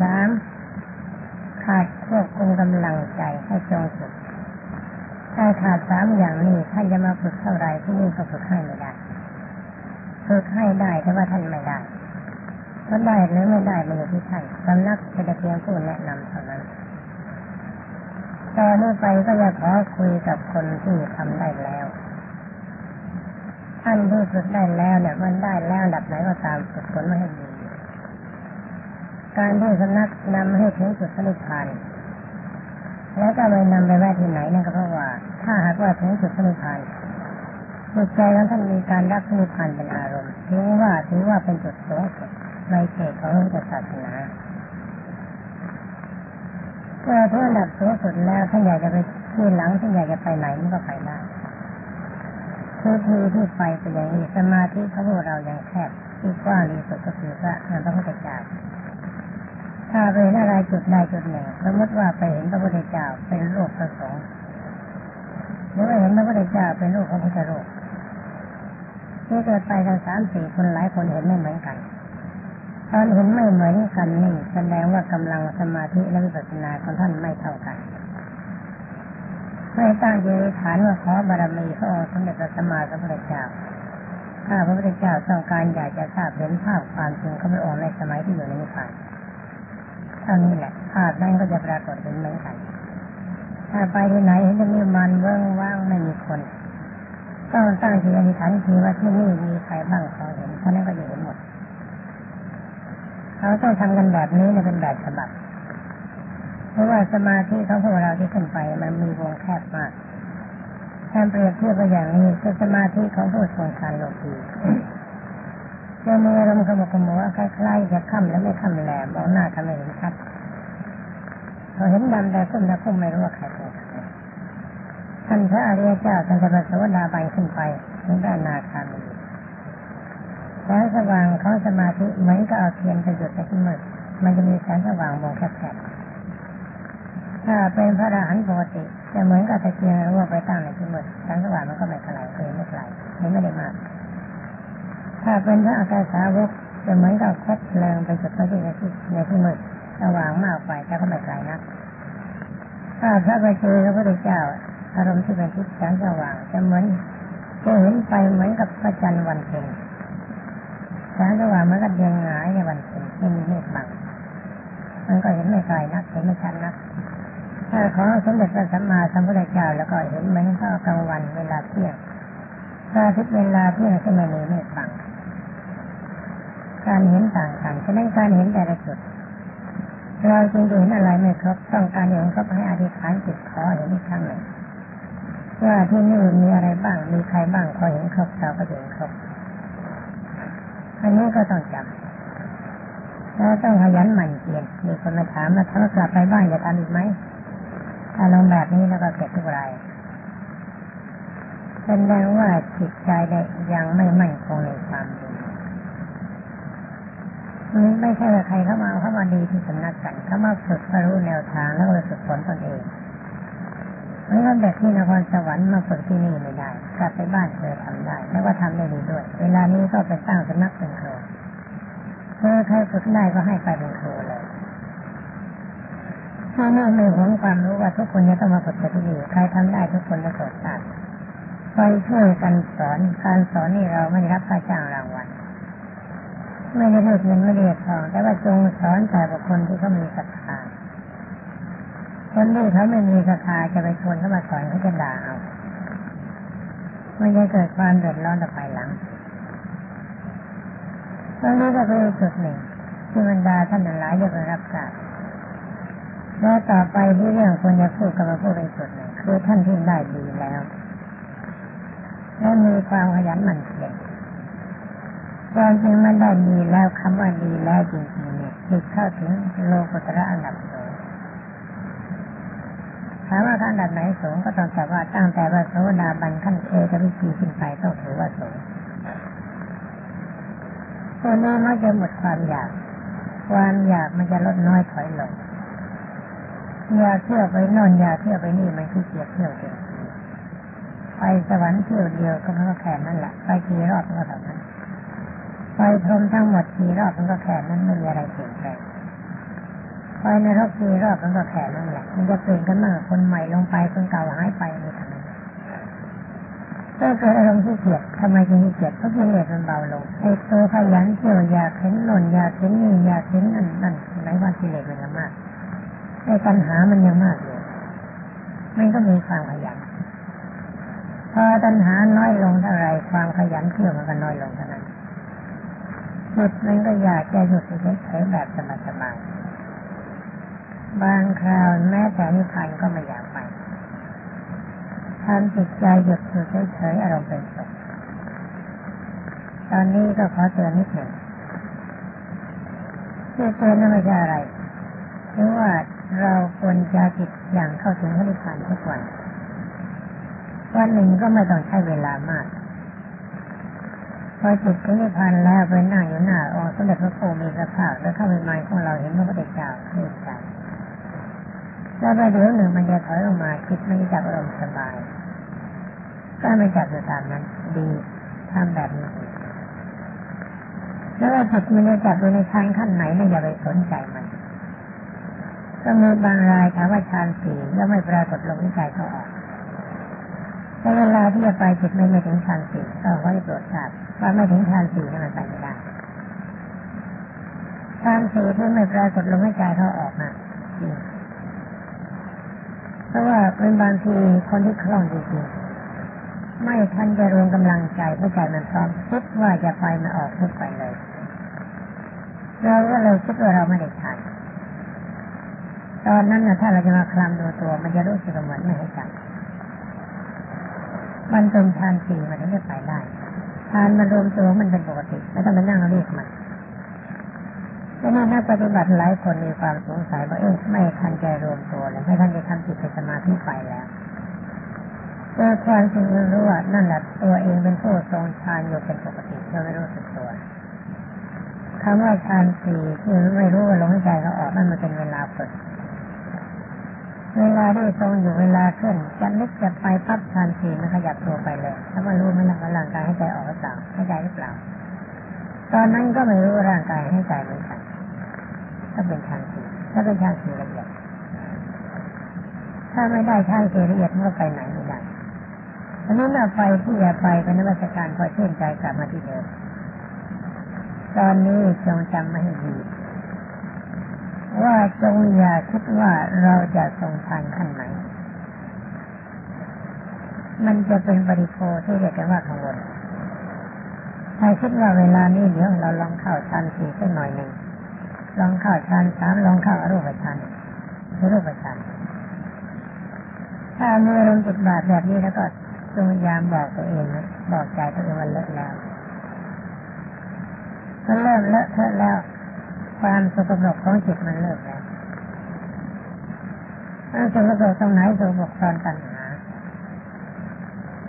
สามขาดควบคุมกำลังใจให้จงสุดถ้าขาดสามอย่างนี้ท่านจะมาฝึกเท่าไรที่นี่ก็ฝึกให้ไม่ได้ฝึกให้ได้แต่ว่าท่านไม่ได้ก็ได้หรือไม่ได้มันอยู่ที่ท่านสำนักเป็นเพียงผู้แนะนำเท่านั้นต่อเมื่อไปก็จะขอคุยกับคนที่ทำได้แล้วท่านที่ฝึกได้แล้วเนี่ยมันได้แล้วดับไหนก็ตามฝึกฝนมาให้ดี การที่สำนักนำให้ถึงจุดสนิพานแล้วก็เลยนำไปไว้ที่ไหนนั่นก็เพราะว่า ถ้าหากว่าถึงจุดสนิพานจิตใจของท่านมีการรักสนิพานเป็นอารมณ์ถือว่าถือว่าเป็นจุดสูงสุดในเขตของพุทธศาสนาเมื่อเพื่อดับสูงสุดแล้วถ้านอยากจะไปที่หลังถ้านอยากจะไปไหนมันก็ไปได้ทุกทีที่ไปเป็นอย่างนี้สมาธิของพวกเรายังแคบที่กว้างที่สุดก็คือพระนพระพุทธเจ้า ถ้าไปเห็นอะไรจุดใดจุดหนึ่งสมมติว่าไปเห็นพระพุทธเจ้าเป็นโลกประสงค์หรือว่าเห็นพระพุทธเจ้าเป็นโลกของพุทธโลกที่เกิดไปกันสามสี่คนหลายคนเห็นไม่เหมือนกัน ตอนเห็นไม่เหมือนกันนี่แสดงว่ากำลังสมาธิและวิปัสสนาของท่านไม่เท่ากันไม่ตั้งใจฐานว่าขอบารมีพระองค์สมเด็จพระสัมมาสัมพุทธเจ้าถ้าพระพุทธเจ้าต้องการอยากจะทราบเห็นภาพความจริงของพระองค์ในสมัยที่อยู่ในนิพพาน เท่านี้แหละภาพนั้นก็จะปรากฏเห็นเหมือนกัน ถ้าไปที่ไหนเห็นจะมีมันเวิ้งว่างไม่มีคน ต้องตั้งทีอธิษฐานทีว่าที่นี่มีใครบ้างเขาเห็นเพราะนั้นก็จะเห็นหมด เขาต้องทำกันแบบนี้เป็นแบบฉบับ เพราะว่าสมาธิของพวกเราที่ขึ้นไปมันมีวงแคบมากถ้าเปรียบเทียบไปอย่างนี้คือสมาธิของผู้ทรงการโลกี จะมีอารมณ์ขมุกขมัวคล้ายๆจะค่ำและไม่ค่ำแหลมมองหน้าทำให้เห็นชัดพอเห็นดำแต่ขึ้นแต่ขึ้นไม่รู้ว่าใครเป็นท่านพระอริยเจ้าท่านจะประสวดาบันขึ้นไปถึงด้านนาคามีแสงสว่างเของสมาธิเหมือนกับเอาเทียนไปหยุดในที่มืดมันจะมีแสงสว่างมองแคบๆถ้าเป็นพระอรหันต์ปกติจะเหมือนกับตะเกียงรู้ว่าไปตั้งในที่มืดแสงสว่างมันก็ไม่ไกลเคยไม่ไกลไม่ได้มาก ถ้าเป็นพระอาการสาวกจะเหมือนกับคบเพลิงไปจุดไว้ที่ในที่ในที่มืดสว่างมากไปแต่ก็ไม่ไกลนักถ้าพระไปเจอพระพุทธเจ้า อารมณ์ที่เป็นทิศแสงสว่างจะเหมือนจะเห็นไปเหมือนกับพระจันทร์วันเพ็ญแสงสว่างเมันก็เดียงหงายในวันเพ็ญไม่มีเมฆบังมันก็เห็นไม่ไกลนักเห็นไม่ชัดนักถ้าของสมเด็จพระสัมมาสัมพุทธเจ้าแล้วก็เห็นเหมือนข้ากลางวันเวลาเที่ยงถ้าทิศเวลาเที่ยงก็ไม่มีเมฆบัง การเห็นต่างกันฉะนั้นการเห็นแต่ละจุด เราจึงเห็นอะไรไม่ครบต้องการเห็นครบให้อธิษฐานจิตขอเห็นอีกครั้งหนึ่งว่าที่นี่มีอะไรบ้างมีใครบ้างพอเห็นครบเราก็เห็นครบอันนี้ก็ต้องจำแล้วต้องขยันหมั่นเพียรมีคนมาถามว่าถ้ากลับไปบ้านจะทำอีกไหมถ้าลงแบบนี้แล้วก็เก็บทุกรายแสดงว่าจิตใจได้ยังไม่มั่นคงในความดี ไม่ใช่ว่าใครเข้ามาเข้ามาดีที่สำนักกันเข้ามาฝึกรู้แนวทางแล้วก็ฝึกฝนตนเองไม่ว่าเด็กที่นครสวรรค์มาฝึกที่นี่ไม่ได้กลับไปบ้านเคยทำได้ แล้วก็ทำได้ดีด้วย เวลานี้ก็ไปสร้างสำนักเป็นครูเพื่อใครฝึกได้ก็ให้ไปเป็นครูเลยถ้าไม่ไม่หวงความรู้ว่าทุกคนจะต้องมาฝึกที่นี่ใครทำได้ทุกคนจะโปรดทราบไปช่วยกันสอนการสอนนี่เราไม่ได้รับค่าจ้างรางวัล ไม่ได้เลือกเงินไม่ได้ทองแต่ว่าจงสอนแต่บุคคลที่เขามีศรัทธาคนที่เขาไม่มีศรัทธาจะไปชวนเขามาสอนเขาจะด่าเอาไม่จะเกิดความเดือดร้อนต่อไปหลังตรงนี้ก็เป็นจุดหนึ่งที่บรรดาท่านหลายจะไปรับทราบแล้วต่อไปที่เรื่องควรจะพูดกับมาพูดเป็นจุดหนึ่งคือท่านที่ได้ดีแล้วและมีความขยันหมั่นเพียร ควาจริงมันได้ดีแล้วคำว่าดีแล้วจริงๆเนี่ยจิตเข้าถึงโลกุตระอันดับสูงถามว่าขั้นดับไหนสูงก็ต้องตอบว่าตั้งแต่ว่าโสดาบันขั้นเอกวิชีขึ้นไปต้องถือว่าสูงตัวนี้มันจะหมดความอยาก ความอยากมันจะลดน้อยถอยลงอยากเที่ยวไปนอนอยากเที่ยวไปนี่มันขี้เกียจเที่ยวเองไปสวรรค์เที่ยวเดียวก็เพราะแค่นั้นแหละไปกี่รอบก็เท่านั้น ไปพรมทั้งหมดกี่รอบมันก็แค่นั้นไม่มีอะไรเปลี่ยนแปลงไปในรอบกี่รอบมันก็แค่นั้นแหละมันจะเปลี่ยนกันมากคนใหม่ลงไปคนเก่าหายไปในทางนั้นก็เกิดอารมณ์ที่เกียดทำไมจึงที่เกียดเพราะกิเลสมันเบาลงไอ้ตัวขยันเที่ยวอยากเห็นหล่นอยากเห็นนี่อยากเห็นนั่นนั่นไหนว่ากิเลสมันยังมากไอ้ปัญหามันยังมากอยู่มันก็มีความขยันพอตัณหาน้อยลงเท่าไรความขยันเที่ยวมันก็น้อยลงเท่านั้น จิตมันก็อยากจะหยุดเฉยๆแบบสบายๆบางคราวแม้แต่นิพพานก็ไม่อยากไปทำจิตใจหยุดอยู่เฉยๆอารมณ์เป็นสุขตอนนี้ก็ขอเตือนนิดหนึ่งที่เตือนนั่นไม่ใช่อะไรคือว่าเราควรจะจิตอย่างเข้าถึงพระนิพพานทุกวัน วันหนึ่งก็ไม่ต้องใช้เวลามาก พอจิตถึงนิพพานแล้วไปนั่งอยู่หน้าองค์สมเด็จพระโพมีสภาพแล้วเข้าไปในของเราเห็นพระพุทธเจ้าขึ้นใจแล้วไปเดี๋ยวหนึ่งมันจะถอยลงมาคิดไม่จับอารมณ์สบาย ก็ไม่จับอยู่ตามนั้น ดีทำแบบนี้แล้วว่าจิตมันจะจับอยู่ในฌานขั้นไหนเนี่ยอย่าไปสนใจมันก็มีบางรายถามว่าฌานสี่แล้วไม่ปรากฏลมหายใจเขาออก แต่เวลาที่จะไปจิตไม่ไม่ถึงฌานสี่ก็ขอให้โปรดทราบว่าไม่ถึงฌานสี่นั่มันไปไม่ได้ฌานสี่ที่ไม่ปรากฏลมหายใจเขาออกนะจริงเพราะว่าเป็นบางทีคนที่คล่องจริงๆไม่ทันจะรวมกำลังใจเพราะใจมันพร้อมคิดว่าจะไปมันออกพุดไปเลยเราก็เลยคิดว่าเราไม่ได้ทันตอนนั้นนะถ้าเราจะมาคลำดูตัว มันจะรู้สึกเหมือนไม่ให้จับ มันเป็นฌานสี่มันถึงจะไปได้ฌานมันรวมตัวมันเป็นปกติไม่ต้องไปนั่งเรียกมันดังนั้นนักปฏิบัติหลายคนมีความสงสัยว่าเอ๊ะไม่ทันใจรวมตัวเลยไม่ทันจะทำจิตเป็นสมาธิไปแล้วเจอความจริงรู้ว่านั่นแหละตัวเองเป็นผู้ทรงฌานอยู่เป็นปกติเราไม่รู้สึกตัวคำว่าฌานสี่ที่ไม่รู้ว่าลมหายใจเขาออกนั่นมันเป็นเวลาฝึก เวลาที่ทรงอยู่เวลาเคลื่อนจะนึกจะไปปั๊บฌานสีมันขยับตัวไปเลยถ้ามันรู้ไม่หลังร่างกายให้ใจออกหรือเปล่าให้ใจหรือเปล่า ตอนนั้นก็ไม่รู้ร่างกายให้ใจเหมือนกันถ้าเป็นฌานสี่ถ้าเป็นฌานสี่ละเอียดถ้าไม่ได้ฌานสี่ละเอียดมันก็ไปไหนไม่ได้อันนี้เราไปที่จะไปเป็นนวัตการพอเชื่นใจกลับมาที่เดิมตอนนี้จงจำไม่ให้ดี ว่าจงอย่าคิดว่าเราจะทรงทานขั้นไหน มันจะเป็นบริโภคที่เรียกกันว่าขบวนถ้าคิดว่าเวลานี้เดี๋ยวเราลองเข้าฌานสี่สักหน่อยหนึ่ง ลองเข้าฌานสามลองเข้าอรูปฌานหรือรูปฌานถ้าเมื่อลงจุดบาทแบบนี้แล้วก็จงพยายามบอกตัวเองนะบอกใจตัวเองว่าเลอะแล้วมันเริ่มเลอะเทอะแล้ว ความสกปรกของจิตมันเลิกแล้วมันสกปรกตรงไหนสกปรกตอนตัณหา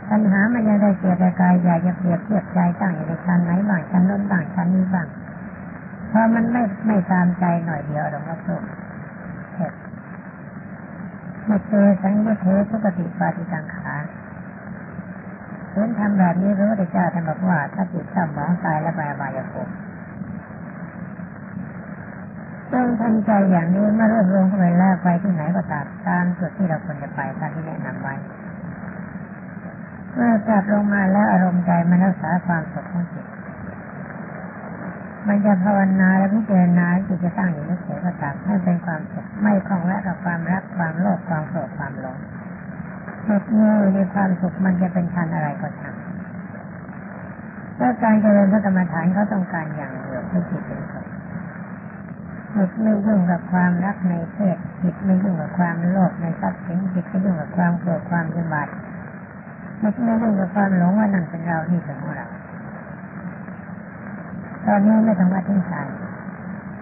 ปัญหามันยังได้เกิดแต่กายอยากจะเปรียบเทียบใจตั้งอยู่ในชั้นไหนบ้างชั้นโน้นบ้างชั้นนี้บ้างพอมันไม่ไม่ตามใจหน่อยเดียวหรอกว่าสุขเห็ดมาเจอสังเวชเทสุปฏิปาติตังขาเห็นทำแบบนี้พระพุทธเจ้าท่านบอกว่า ถ้าจิตเศร้าหมองตายแล้วไปอบายภูมิ จงทำใจอย่างนี้เมื่อรวบรวมเข้าไปแล้วไปที่ไหนก็ตามตามจุดที่เราควรจะไปตามที่แนะนำไว้ เมื่อกลับลงมาแล้วอารมณ์ใจมันรักษาความสุขของจิตมันจะภาวนาและพิจารณาจิตจะตั้งอยู่ในเฉยก็ตามให้เป็นความสุขไม่คล้องแวะกับความรักความโลภความโกรธความหลงจิตนี้ในความสุขมันจะเป็นทานอะไรก็ทำถ้าการเจริญพระกรรมฐานเขาต้องการอย่างเดียวคือจิตเป็นสุข จิตไม่ยุ่งกับความรักในเพศจิตไม่ยุ่งกับความโลภในทรัพย์สินจิตไม่ยุ่งกับความโกรธความยิบาดจิตไม่ยุ่งกับความหลงว่านั่นเป็นเรานี่เป็นของเราตอนนี้ไม่ต้องมาถึงฌาน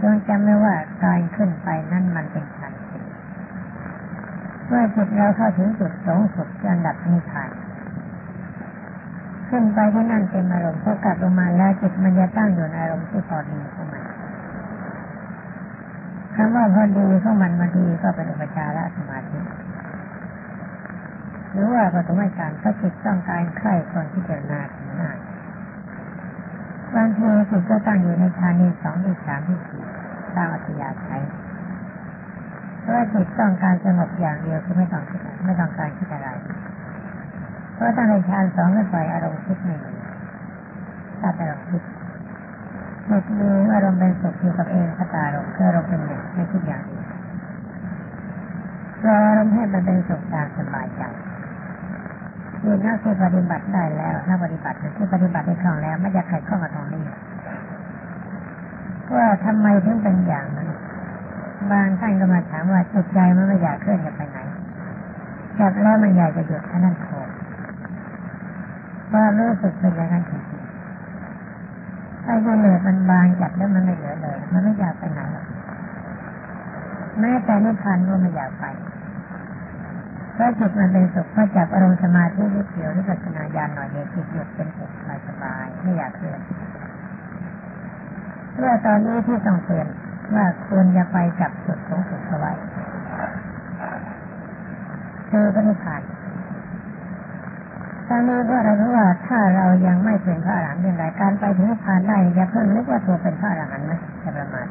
จงจำไว้ว่าการขึ้นไปนั่นมันเป็นฌานเมื่อจิตเราเข้าถึงจุดสูงสุดอันดับนิพพานขึ้นไปที่นั่นเป็นอารมณ์พอกลับลงมาแล้วจิตมันจะตั้งอยู่ในอารมณ์ที่พอดีของมัน คำว่าพอดีของมันบางทีก็เป็นอุปจารสมาธิหรือว่าปฐมฌานถ้าจิตต้องการใคร่คนที่เจรณาถึงหน้าบางทีจิตก็ตั้งอยู่ในฌานที่สองที่สามที่สี่ตามอัธยาศัยเพราะจิตต้องการสงบอย่างเดียวคือไม่ต้องคิดไม่ต้องการคิดอะไร เพราะตั้งในฌานสองขึ้นไปอารมณ์คิดไม่มีถ้าอารมณ์คิดจิตมีอารมณ์เป็นสุข อยู่กับเองคตารมณ์คืออารมณ์เป็นหนึ่งไม่คิดอย่างอื่นรออารมให้มันเป็นสุขตามสบายใจมีนักที่ปฏิบัติได้แล้วนักปฏิบัติที่ปฏิบัติได้คล่องแล้ว ไม่อยากใครข้ามาตรงนี้ว่าทำไมถึงเป็นอย่างนั้นบางท่านก็มาถามว่าจิตใจมันไม่อยากเคลื่อนจะไปไหนจับแล้วมันอยากจะหยุดท่นั้นโผว่ารู้สึกเป็นอย่างนั้นจริง ไอ้กิเลสมันบางจับแล้วมันไม่เหลือเลย มันไม่อยากไปไหนหรอกแม้แต่นิพพานก็ไม่อยากไปเพราะจิตมันเป็นสุขเพราะจับอารมณ์สมาธินิดเดียวที่ปัจนาญาณหน่อยเดียวจิตหยุดเป็นสุขสบายไม่อยากเคลื่อนเพื่อตอนนี้ที่ต้องเตือนว่าควรจะไปจับจุดสูงสุดเอาไว้คือพระนิพพาน ตอนนี้ก็เรารู้ว่าถ้าเรายังไม่เป็นพระอรหันต์อย่างไรการไปถึงพานได้อย่าเพิ่งนึกว่าตัวเป็นพระอรหันต์นะจะประมาท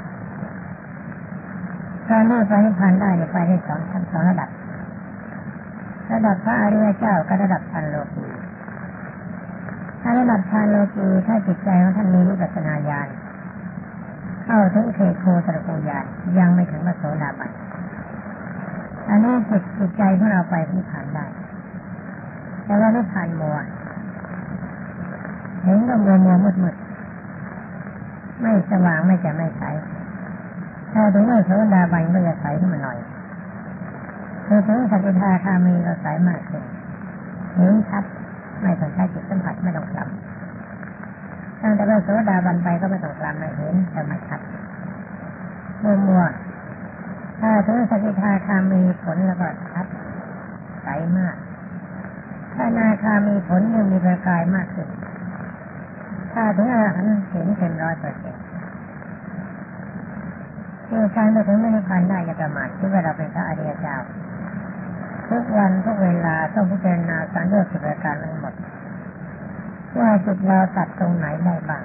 การนี้ไปนิพพานได้ไปได้สองชั้นสองระดับ ระดับพระอริยเจ้ากับระดับพันโลกีถ้าระดับพันโลกีถ้าจิตใจของท่านมีวิปัสสนาญาณเข้าถึงเทโคตรกูญาณยังไม่ถึงพระโสดาบันอันนี้จิตจิตใจของเราไปนิพพานได้ แต่ว่านิพพานมัวเห็นก็มัวมัวมืดมืดไม่สว่างไม่จะไม่ใสถ้าถึงไม่โสดาบันก็จะใสขึ้นมาหน่อยคือถึงสัจธาคามีเราใสมากขึ้นเห็นชัดไม่ต้องใช้จิตสัมผัสไม่ต้องกลับตั้งแต่เราโสดาบันไปก็ไม่ต้องกลับไม่เห็นแต่ไม่ชัดมัวมัวถ้าถึงสัจธาคามีผลแล้วก็ชัดใสมาก ถ้านาคามีผลยังมีประกายมากขึ้น ถ้าถึงอรหันต์เห็นเต็มร้อยเปอร์เซ็นต์คือการไปถึงไม่ได้พันได้จะประมาทที่ว่าเราเป็นพระอริยเจ้า ทุกวันทุกเวลาต้องพิจารณาสังเกตสิบประการทั้งหมด ว่าจิตเราตัดตรงไหนได้บ้าง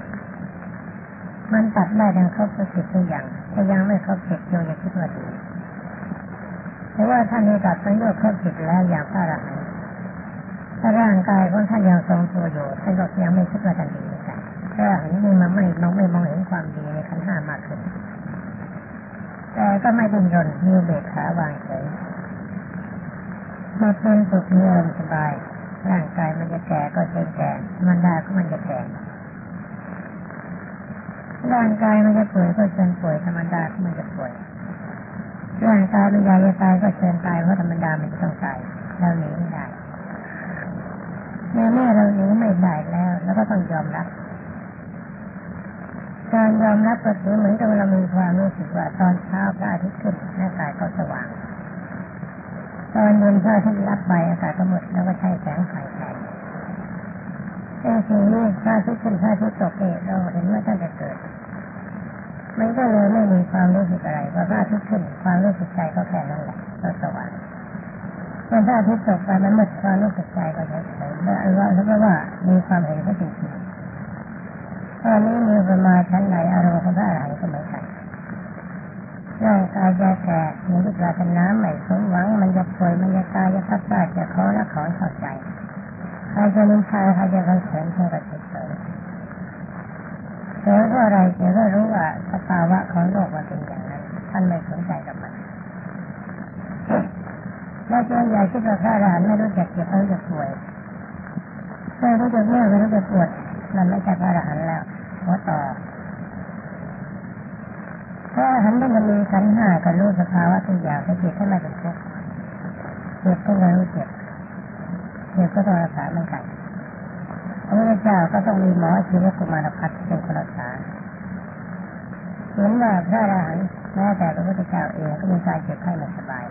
มันตัดได้ทั้งครบสิบทุกอย่างแต่ยังไม่ครบสิบโยอย่าคิดว่าดีแต่ว่าท่านนี้ตัดสังโยชน์ครบสิบแล้วอย่างพระอรหันต์ ถ้าร่างกายของท่านยังทรงตัวอยู่ท่านก็ยังไม่คิดว่าท่านดีเหมือนกันถ้าเห็นนี่มันไม่มองไม่มองเห็นความดีในขันห้ามากขึ้นแต่ก็ไม่ดิ้นรนมีเบกขาวางเฉยมาเป็นสุขมีอารมณ์สบาย ร่างกายมันจะแก่ก็ใช่แก่มันได้ก็มันจะแก่ร่างกายมันจะป่วยก็เชิญป่วยธรรมดาก็มันจะป่วยร่างกายมันยายจะตายก็เชิญตายเพราะธรรมดามันจะต้องตายเราหนีไม่ได้ ในเมื่อเราหนีไม่ได้แล้วเราก็ต้องยอมรับ การยอมรับก็ถือเหมือนกับเรามีความรู้สึกว่าตอนเช้าพระอาทิตย์ขึ้นหน้ากายก็สว่าง ตอนเย็นพระอาทิตย์รับไปอากาศก็หมดแล้วก็ใช้แสงไฟแทนแต่สิ่งนี้พระอาทิตย์ขึ้นพระอาทิตย์ตกเองเราเห็นว่าท่านจะเกิดมันก็เลยไม่มีความรู้สึกอะไรพอพระอาทิตย์ขึ้นความรู้สึกใจก็แค่นั้นแหละก็สว่าง เมื่อพระอาทิตย์ตกไปมันหมดความรู้สึกใจก็เฉยๆแล้วว่าเพราะว่ามีความเห็นก็จริงตอนนี้มีประมาชั้นไหนอารมณ์ของพระอรหันต์ก็เหมือนกันร่างกายจะแตก่มีวิปรารถนาไม่สมหวัง มันจะป่วยมันจะตายจะทับได้จะขอและขอเข้าใจใครจะนินทาใครจะกันเสริมเพื่อเฉยๆเจอก็อะไรเจอก็รู้ว่าสภาวะของโลกมันเป็นอย่างนั้นท่านไม่สนใจกับ แล้วส่วใหญ่ที่เราพระอรหันไม่รู้จักเจ็บไม่รู้จักป่วยไม่รู้จักเมื่อยไม่รู้จักปวดมันไม่ใช่พระอรหันต์แล้วหัวต่อพระอรหันต์ต้องมีขันห้ากับรู้สภาวะทุกอย่างถ้าจิตให้ไม่เป็นทุกข์เจ็บก็ไม่รู้เจ็บเจ็บก็ต้องรักษาเหมือนกันพระพุทธเจ้าก็ต้องมีหมอชีวกุมารพัฒน์เป็นคนรักษาเห็นว่าพระอรหันต์แม้แต่พระพุทธเจ้าเองก็มีการเจ็บไข้ไม่สบาย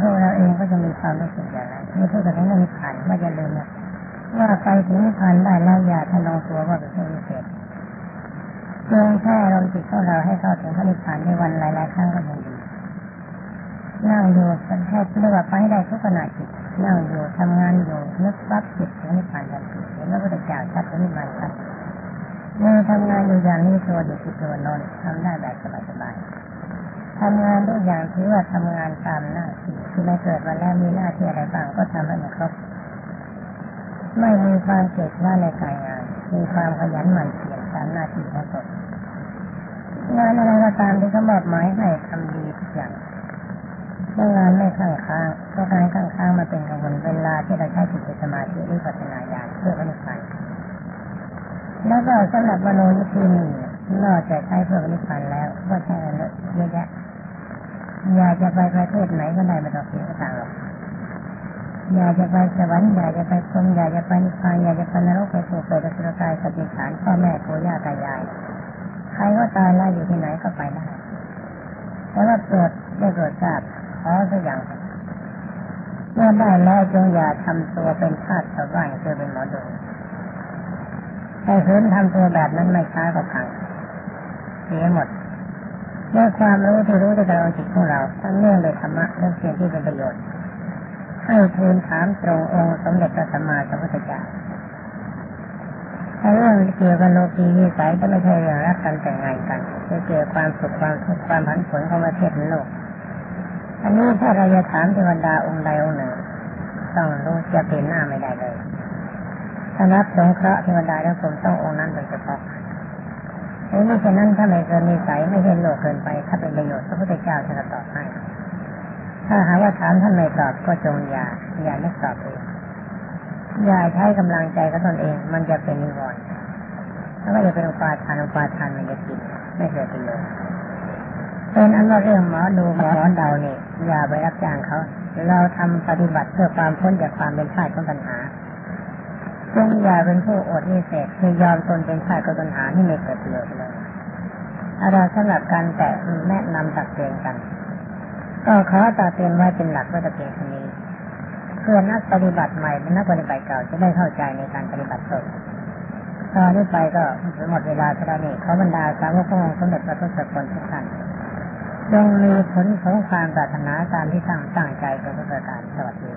พวกเราเองก็จะมีความรู้สึกอย่างนั้นไม่พูดถึงเรื่องนิพพานว่าจะลืมนะว่าไปถึงนิพพานได้แล้วอย่าทะนงตัวว่าเป็นเรื่องพิเศษเพียงแค่เราจิตของเราให้เข้าถึงพระนิพพานในวันหลายๆครั้งก็ยังดีนั่งอยู่กันแค่เรียกว่าไปได้ทุกขณะจิตนั่งอยู่ทำงานอยู่นึกปั๊บจิตถึงนิพพานทันทีเห็นแล้วก็จะจ่ายชัดถึงนิพพานชัดเมื่อทำงานอยู่อย่างนี้ตัวอยู่ที่ตัวนอนทำได้แบบสบายๆ ทำงานทุกอย่างถือว่าทำงานตามหน้าที่ที่ไม่เกิดมาแล้วมีหน้าที่อะไรบ้างก็ทำให้มันครบไม่มีความเกลียดว่าในการงาน มีความขยันหมั่นเพียรตามหน้าที่ของตนงานอะไรก็ตามที่เขามอบหมายให้ทำดีทุกอย่างเมื่องานไม่ข้างค้างเพราะการข้างค้างมาเป็นกังวลเวลาที่เราใช้จิตสมาธิหรือปัจนาญาณเพื่อพนิพพานแล้วก็สำหรับมโนยิธีนี้นอกจากใช้เพื่อพนิพพานแล้วก็ใช้เยอะแยะ อยากจะไปประเทศไหนก็ได้ไม่ต้องเสียตังค์หรอกอยากจะไปสวรรค์อยากจะไปพรมอยากจะไปนิพพานอยากจะไปนรกไปสู่เปรตสุรกายสติฐานพ่อแม่ปู่ย่าตายาย ใครก็ตายแล้วอยู่ที่ไหนก็ไปได้แต่ว่าโปรดได้โปรดทราบขอสักอย่างเมื่อได้แล้วจงอย่าทำตัวเป็นทาสชาวบ้านคือเป็นหมอดูแต่คืนทำตัวแบบนั้นไม่ช้าก็พังเสียหมด ด้วยความรู้ที่รู้ในการจิตของเราทั้งเนื่องโดยธรรมะเรื่องเสียงที่เป็นประโยชน์ ให้ทูลถามตรงองค์สมเด็จพระสัมมาสัมพุทธเจ้าเรื่องเกี่ยวกับโลกีวิสัยก็ไม่ใช่เรื่องรักกันแต่งงานกันจะเกี่ยวความสุขความทุกข์ความผันผวนของประเทศโลก อันนี้ถ้าเราจะถามเทวดาองค์ใดองค์หนึ่ง ต้องรู้จะเปลี่ยนหน้าไม่ได้เลยถ้านับสงเคราะห์เทวดาแล้วผมต้ององค์นั้นโดยเฉพาะ หรือไม่เช่นนั้นถ้าไม่เกินนิสัยไม่เห็นโลกเกินไป ถ้าเป็นประโยชน์พระพุทธเจ้าจะตอบให้ ถ้าหาว่าถามท่านไม่ตอบก็จงอย่าอย่านึกตอบเองอย่าใช้กำลังใจกับตนเอง มันจะเป็นนิวรณ์แล้วก็จะเป็นอุปาทานอุปาทานมันจะกินไม่เกิดประโยชน์เป็นอันว่าเรื่องหมอดูหมอเดาเนี่ยอย่าไปรับจ้างเขา เราทำปฏิบัติเพื่อความพ้นจากความเป็นทาสของปัญหา จงอย่าเป็นผู้อดนิเศษคือยอมตนเป็นทาสของปัญหาที่ไม่เกิดประโยชน์เลยอะไรสำหรับการแต่แนะนำตักเตือนกัน ก็ขอตักเตือนไว้เป็นหลักว่าจะเป็นคนนี้เพื่อนักปฏิบัติใหม่และนักปฏิบัติเก่าจะได้เข้าใจในการปฏิบัติตนตอนนี้ไปก็หมดเวลาเท่านี้ขอบรรดาสาวกขององค์สมเด็จพระทศพลทุกท่านจงมีผลของความปรารถนาตามที่ตั้งตั้งใจเป็นประการสวัสดี